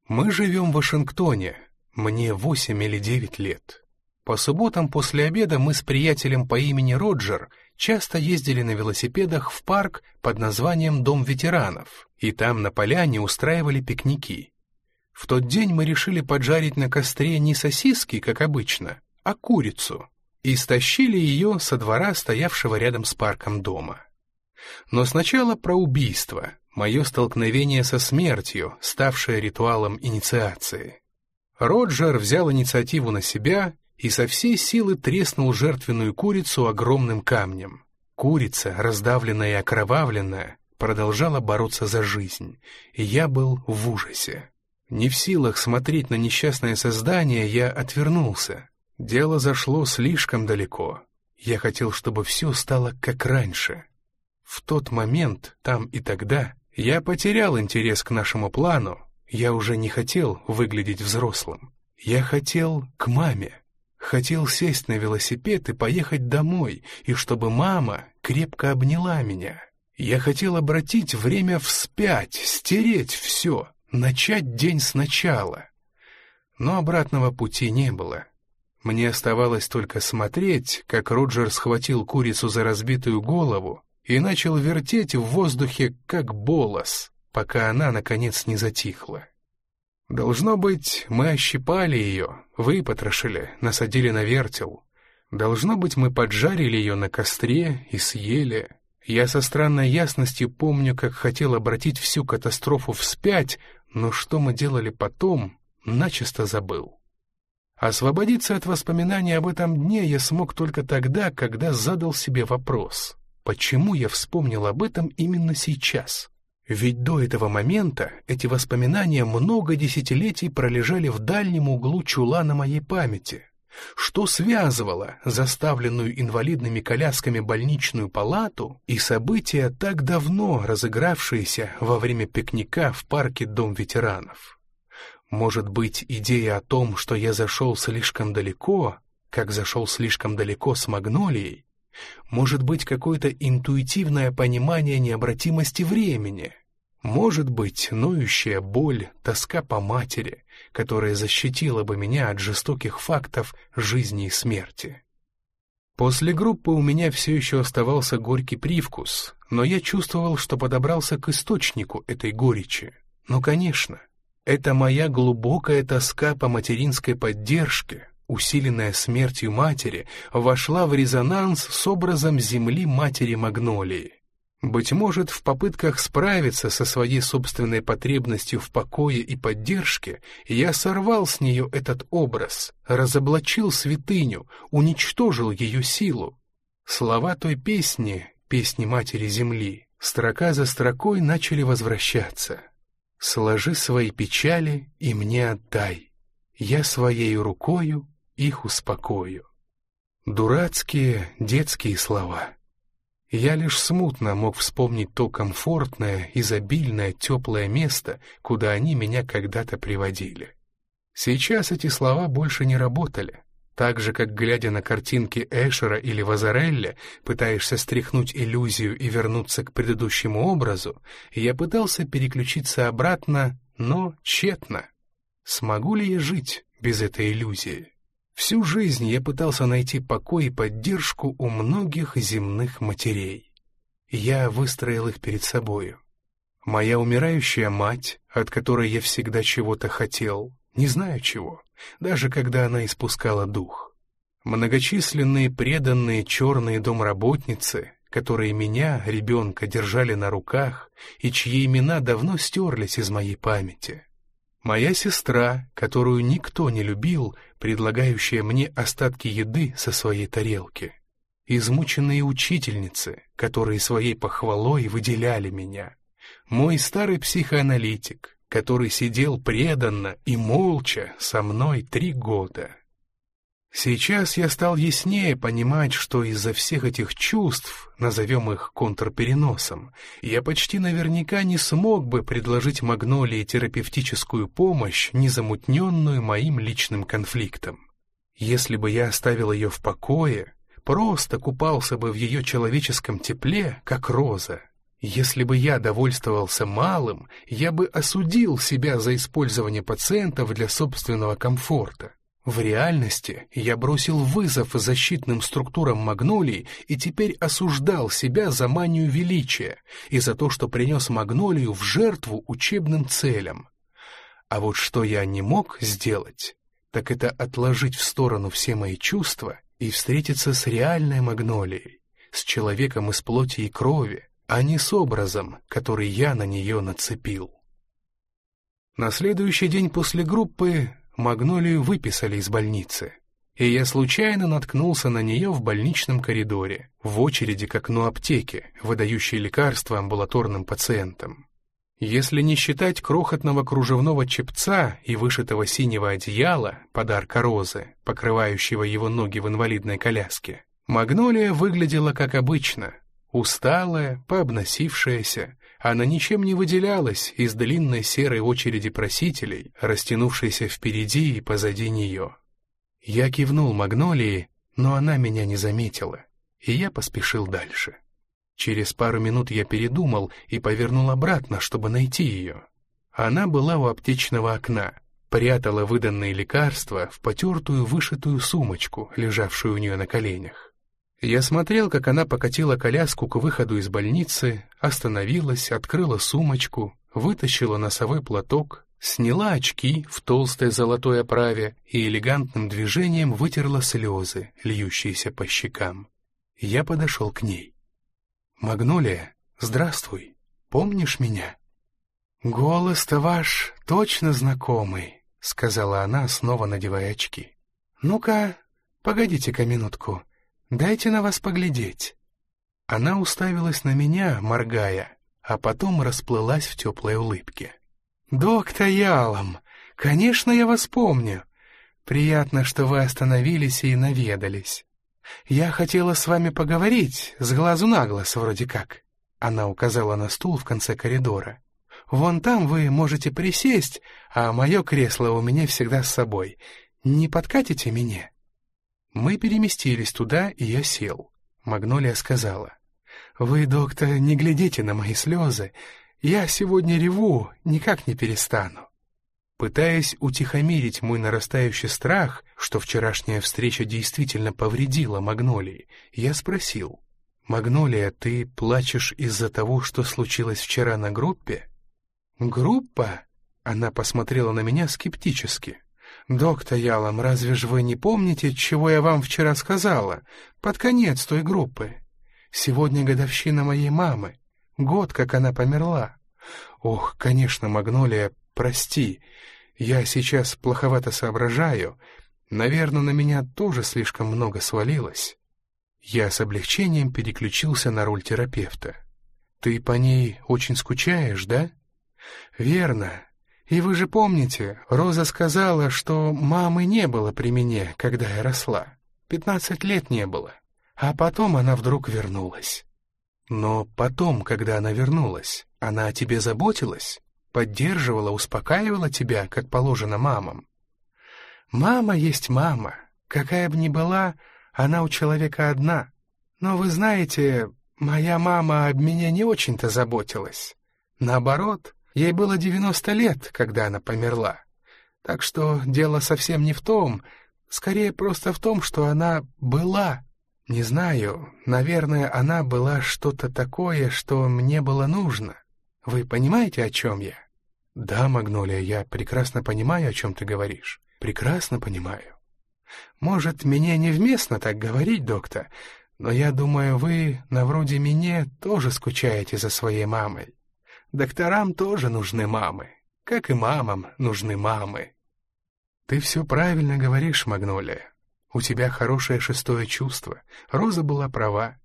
Мы живем в Вашингтоне, мне восемь или девять лет. По субботам после обеда мы с приятелем по имени Роджер часто ездили на велосипедах в парк под названием «Дом ветеранов», и там на поляне устраивали пикники. В тот день мы решили поджарить на костре не сосиски, как обычно, а курицу, и стащили ее со двора, стоявшего рядом с парком дома. Но сначала про убийство, мое столкновение со смертью, ставшее ритуалом инициации. Роджер взял инициативу на себя и со всей силы треснул жертвенную курицу огромным камнем. Курица, раздавленная и окровавленная, продолжала бороться за жизнь, я был в ужасе. Не в силах смотреть на несчастное создание, я отвернулся. Дело зашло слишком далеко. Я хотел, чтобы все стало как раньше. В тот момент, там и тогда, я потерял интерес к нашему плану. Я уже не хотел выглядеть взрослым. Я хотел к маме. Хотел сесть на велосипед и поехать домой, и чтобы мама крепко обняла меня. Я хотел обратить время вспять, стереть все, начать день сначала. Но обратного пути не было. Мне оставалось только смотреть, как Роджер схватил курицу за разбитую голову и начал вертеть в воздухе, как болос, пока она, наконец, не затихла. Должно быть, мы ощипали ее, выпотрошили, насадили на вертел. Должно быть, мы поджарили ее на костре и съели. Я со странной ясностью помню, как хотел обратить всю катастрофу вспять, но что мы делали потом, начисто забыл. Освободиться от воспоминаний об этом дне я смог только тогда, когда задал себе вопрос, почему я вспомнил об этом именно сейчас? Ведь до этого момента эти воспоминания много десятилетий пролежали в дальнем углу чулана моей памяти. Что связывало заставленную инвалидными колясками больничную палату и события, так давно разыгравшиеся во время пикника в парке Дом ветеранов? Может быть, идея о том, что я зашел слишком далеко, как зашел слишком далеко с Магнолией, может быть, какое-то интуитивное понимание необратимости времени, может быть, ноющая боль, тоска по матери, которая защитила бы меня от жестоких фактов жизни и смерти. После группы у меня все еще оставался горький привкус, но я чувствовал, что подобрался к источнику этой горечи. Ну, конечно, это моя глубокая тоска по материнской поддержке, усиленная смертью матери, вошла в резонанс с образом земли матери Магнолии. Быть может, в попытках справиться со своей собственной потребностью в покое и поддержке, я сорвал с нее этот образ, разоблачил святыню, уничтожил ее силу. Слова той песни, песни Матери Земли, строка за строкой начали возвращаться — Сложи свои печали и мне отдай, я своей рукою их успокою. Дурацкие детские слова. Я лишь смутно мог вспомнить то комфортное, изобильное, теплое место, куда они меня когда-то приводили. Сейчас эти слова больше не работали. Так же, как глядя на картинки Эшера или Вазарелля, пытаешься стряхнуть иллюзию и вернуться к предыдущему образу, я пытался переключиться обратно, но тщетно. Смогу ли я жить без этой иллюзии? Всю жизнь я пытался найти покой и поддержку у многих земных матерей. Я выстроил их перед собою. Моя умирающая мать, от которой я всегда чего-то хотел, не знаю чего, даже когда она испускала дух. Многочисленные преданные черные домработницы, которые меня, ребенка, держали на руках и чьи имена давно стерлись из моей памяти. Моя сестра, которую никто не любил, предлагающая мне остатки еды со своей тарелки. Измученные учительницы, которые своей похвалой выделяли меня. Мой старый психоаналитик, который сидел преданно и молча со мной три года. Сейчас я стал яснее понимать, что из-за всех этих чувств, назовем их контрпереносом, я почти наверняка не смог бы предложить Магнолии терапевтическую помощь, незамутненную моим личным конфликтом. Если бы я оставил ее в покое, просто купался бы в ее человеческом тепле, как роза. Если бы я довольствовался малым, я бы осудил себя за использование пациентов для собственного комфорта. В реальности я бросил вызов защитным структурам магнолии и теперь осуждал себя за манию величия и за то, что принес магнолию в жертву учебным целям. А вот что я не мог сделать, так это отложить в сторону все мои чувства и встретиться с реальной магнолией, с человеком из плоти и крови, а не с образом, который я на нее нацепил. На следующий день после группы Магнолию выписали из больницы, и я случайно наткнулся на нее в больничном коридоре, в очереди к окну аптеки, выдающей лекарства амбулаторным пациентам. Если не считать крохотного кружевного чепца и вышитого синего одеяла, подарка розы, покрывающего его ноги в инвалидной коляске, Магнолия выглядела как обычно, усталая, пообносившаяся, она ничем не выделялась из длинной серой очереди просителей, растянувшейся впереди и позади нее. Я кивнул Магнолии, но она меня не заметила, и я поспешил дальше. Через пару минут я передумал и повернул обратно, чтобы найти ее. Она была у аптечного окна, прятала выданные лекарства в потертую вышитую сумочку, лежавшую у нее на коленях. Я смотрел, как она покатила коляску к выходу из больницы, остановилась, открыла сумочку, вытащила носовой платок, сняла очки в толстой золотой оправе и элегантным движением вытерла слезы, льющиеся по щекам. Я подошел к ней. «Магнолия, здравствуй. Помнишь меня?» «Голос-то ваш точно знакомый», — сказала она, снова надевая очки. «Ну-ка, погодите-ка минутку. Дайте на вас поглядеть». Она уставилась на меня, моргая, а потом расплылась в теплой улыбке. «Доктор Ялом, конечно, я вас помню. Приятно, что вы остановились и наведались. Я хотела с вами поговорить, с глазу на глаз вроде как». Она указала на стул в конце коридора. «Вон там вы можете присесть, а мое кресло у меня всегда с собой. Не подкатите меня?» Мы переместились туда, и я сел. Магнолия сказала, «Вы, доктор, не глядите на мои слезы. Я сегодня реву, никак не перестану». Пытаясь утихомирить мой нарастающий страх, что вчерашняя встреча действительно повредила Магнолии, я спросил, «Магнолия, ты плачешь из-за того, что случилось вчера на группе?» «Группа?» Она посмотрела на меня скептически. «Доктор Ялом, разве же вы не помните, чего я вам вчера сказала? Под конец той группы. Сегодня годовщина моей мамы. Год, как она померла. Ох, конечно, Магнолия, прости. Я сейчас плоховато соображаю. Наверное, на меня тоже слишком много свалилось». Я с облегчением переключился на роль терапевта. «Ты по ней очень скучаешь, да?» «Верно. И вы же помните, Роза сказала, что мамы не было при мне, когда я росла. Пятнадцать лет не было. А потом она вдруг вернулась. Но потом, когда она вернулась, она о тебе заботилась? Поддерживала, успокаивала тебя, как положено мамам? Мама есть мама. Какая бы ни была, она у человека одна. Но вы знаете, моя мама об меня не очень-то заботилась. Наоборот, Ей было 90 лет, когда она померла. Так что дело совсем не в том, скорее просто в том, что она была. Не знаю, наверное, она была что-то такое, что мне было нужно. Вы понимаете, о чем я? Да, Магнолия, я прекрасно понимаю, о чем ты говоришь. Прекрасно понимаю. Может, мне невместно так говорить, доктор, но я думаю, вы, на вроде меня, тоже скучаете за своей мамой. Докторам тоже нужны мамы, как и мамам нужны мамы. Ты все правильно говоришь, Магнолия. У тебя хорошее шестое чувство. Роза была права.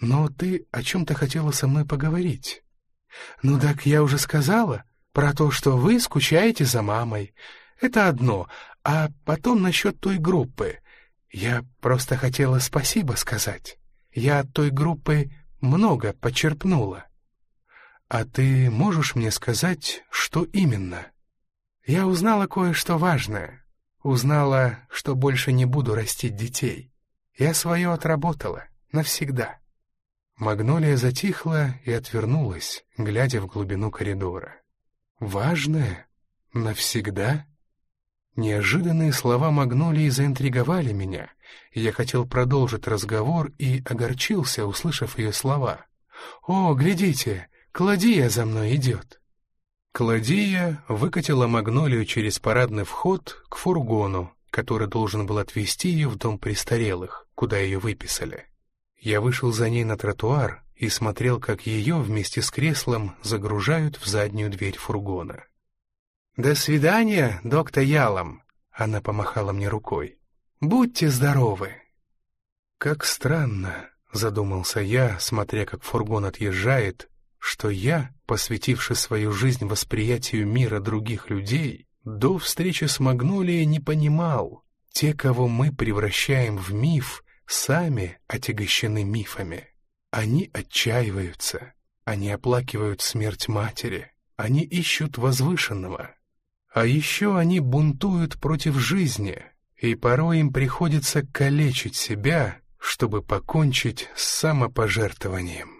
Но ты о чем-то хотела со мной поговорить. Ну так я уже сказала про то, что вы скучаете за мамой. Это одно. А потом насчет той группы. Я просто хотела спасибо сказать. Я от той группы много почерпнула. А ты можешь мне сказать, что именно? Я узнала кое-что важное. Узнала, что больше не буду растить детей. Я свое отработала. Навсегда. Магнолия затихла и отвернулась, глядя в глубину коридора. «Важное? Навсегда?» Неожиданные слова Магнолии заинтриговали меня, я хотел продолжить разговор и огорчился, услышав ее слова. «О, глядите, Кладия за мной идет!» Кладия выкатила Магнолию через парадный вход к фургону, который должен был отвезти ее в дом престарелых, куда ее выписали. Я вышел за ней на тротуар и смотрел, как ее вместе с креслом загружают в заднюю дверь фургона. «До свидания, доктор Ялом!» — она помахала мне рукой. «Будьте здоровы!» «Как странно!» — задумался я, смотря, как фургон отъезжает, что я, посвятивший свою жизнь восприятию мира других людей, до встречи с Магнолией не понимал, те, кого мы превращаем в миф, сами отягощены мифами. Они отчаиваются, они оплакивают смерть матери, они ищут возвышенного, а еще они бунтуют против жизни, и порой им приходится калечить себя, чтобы покончить с самопожертвованием.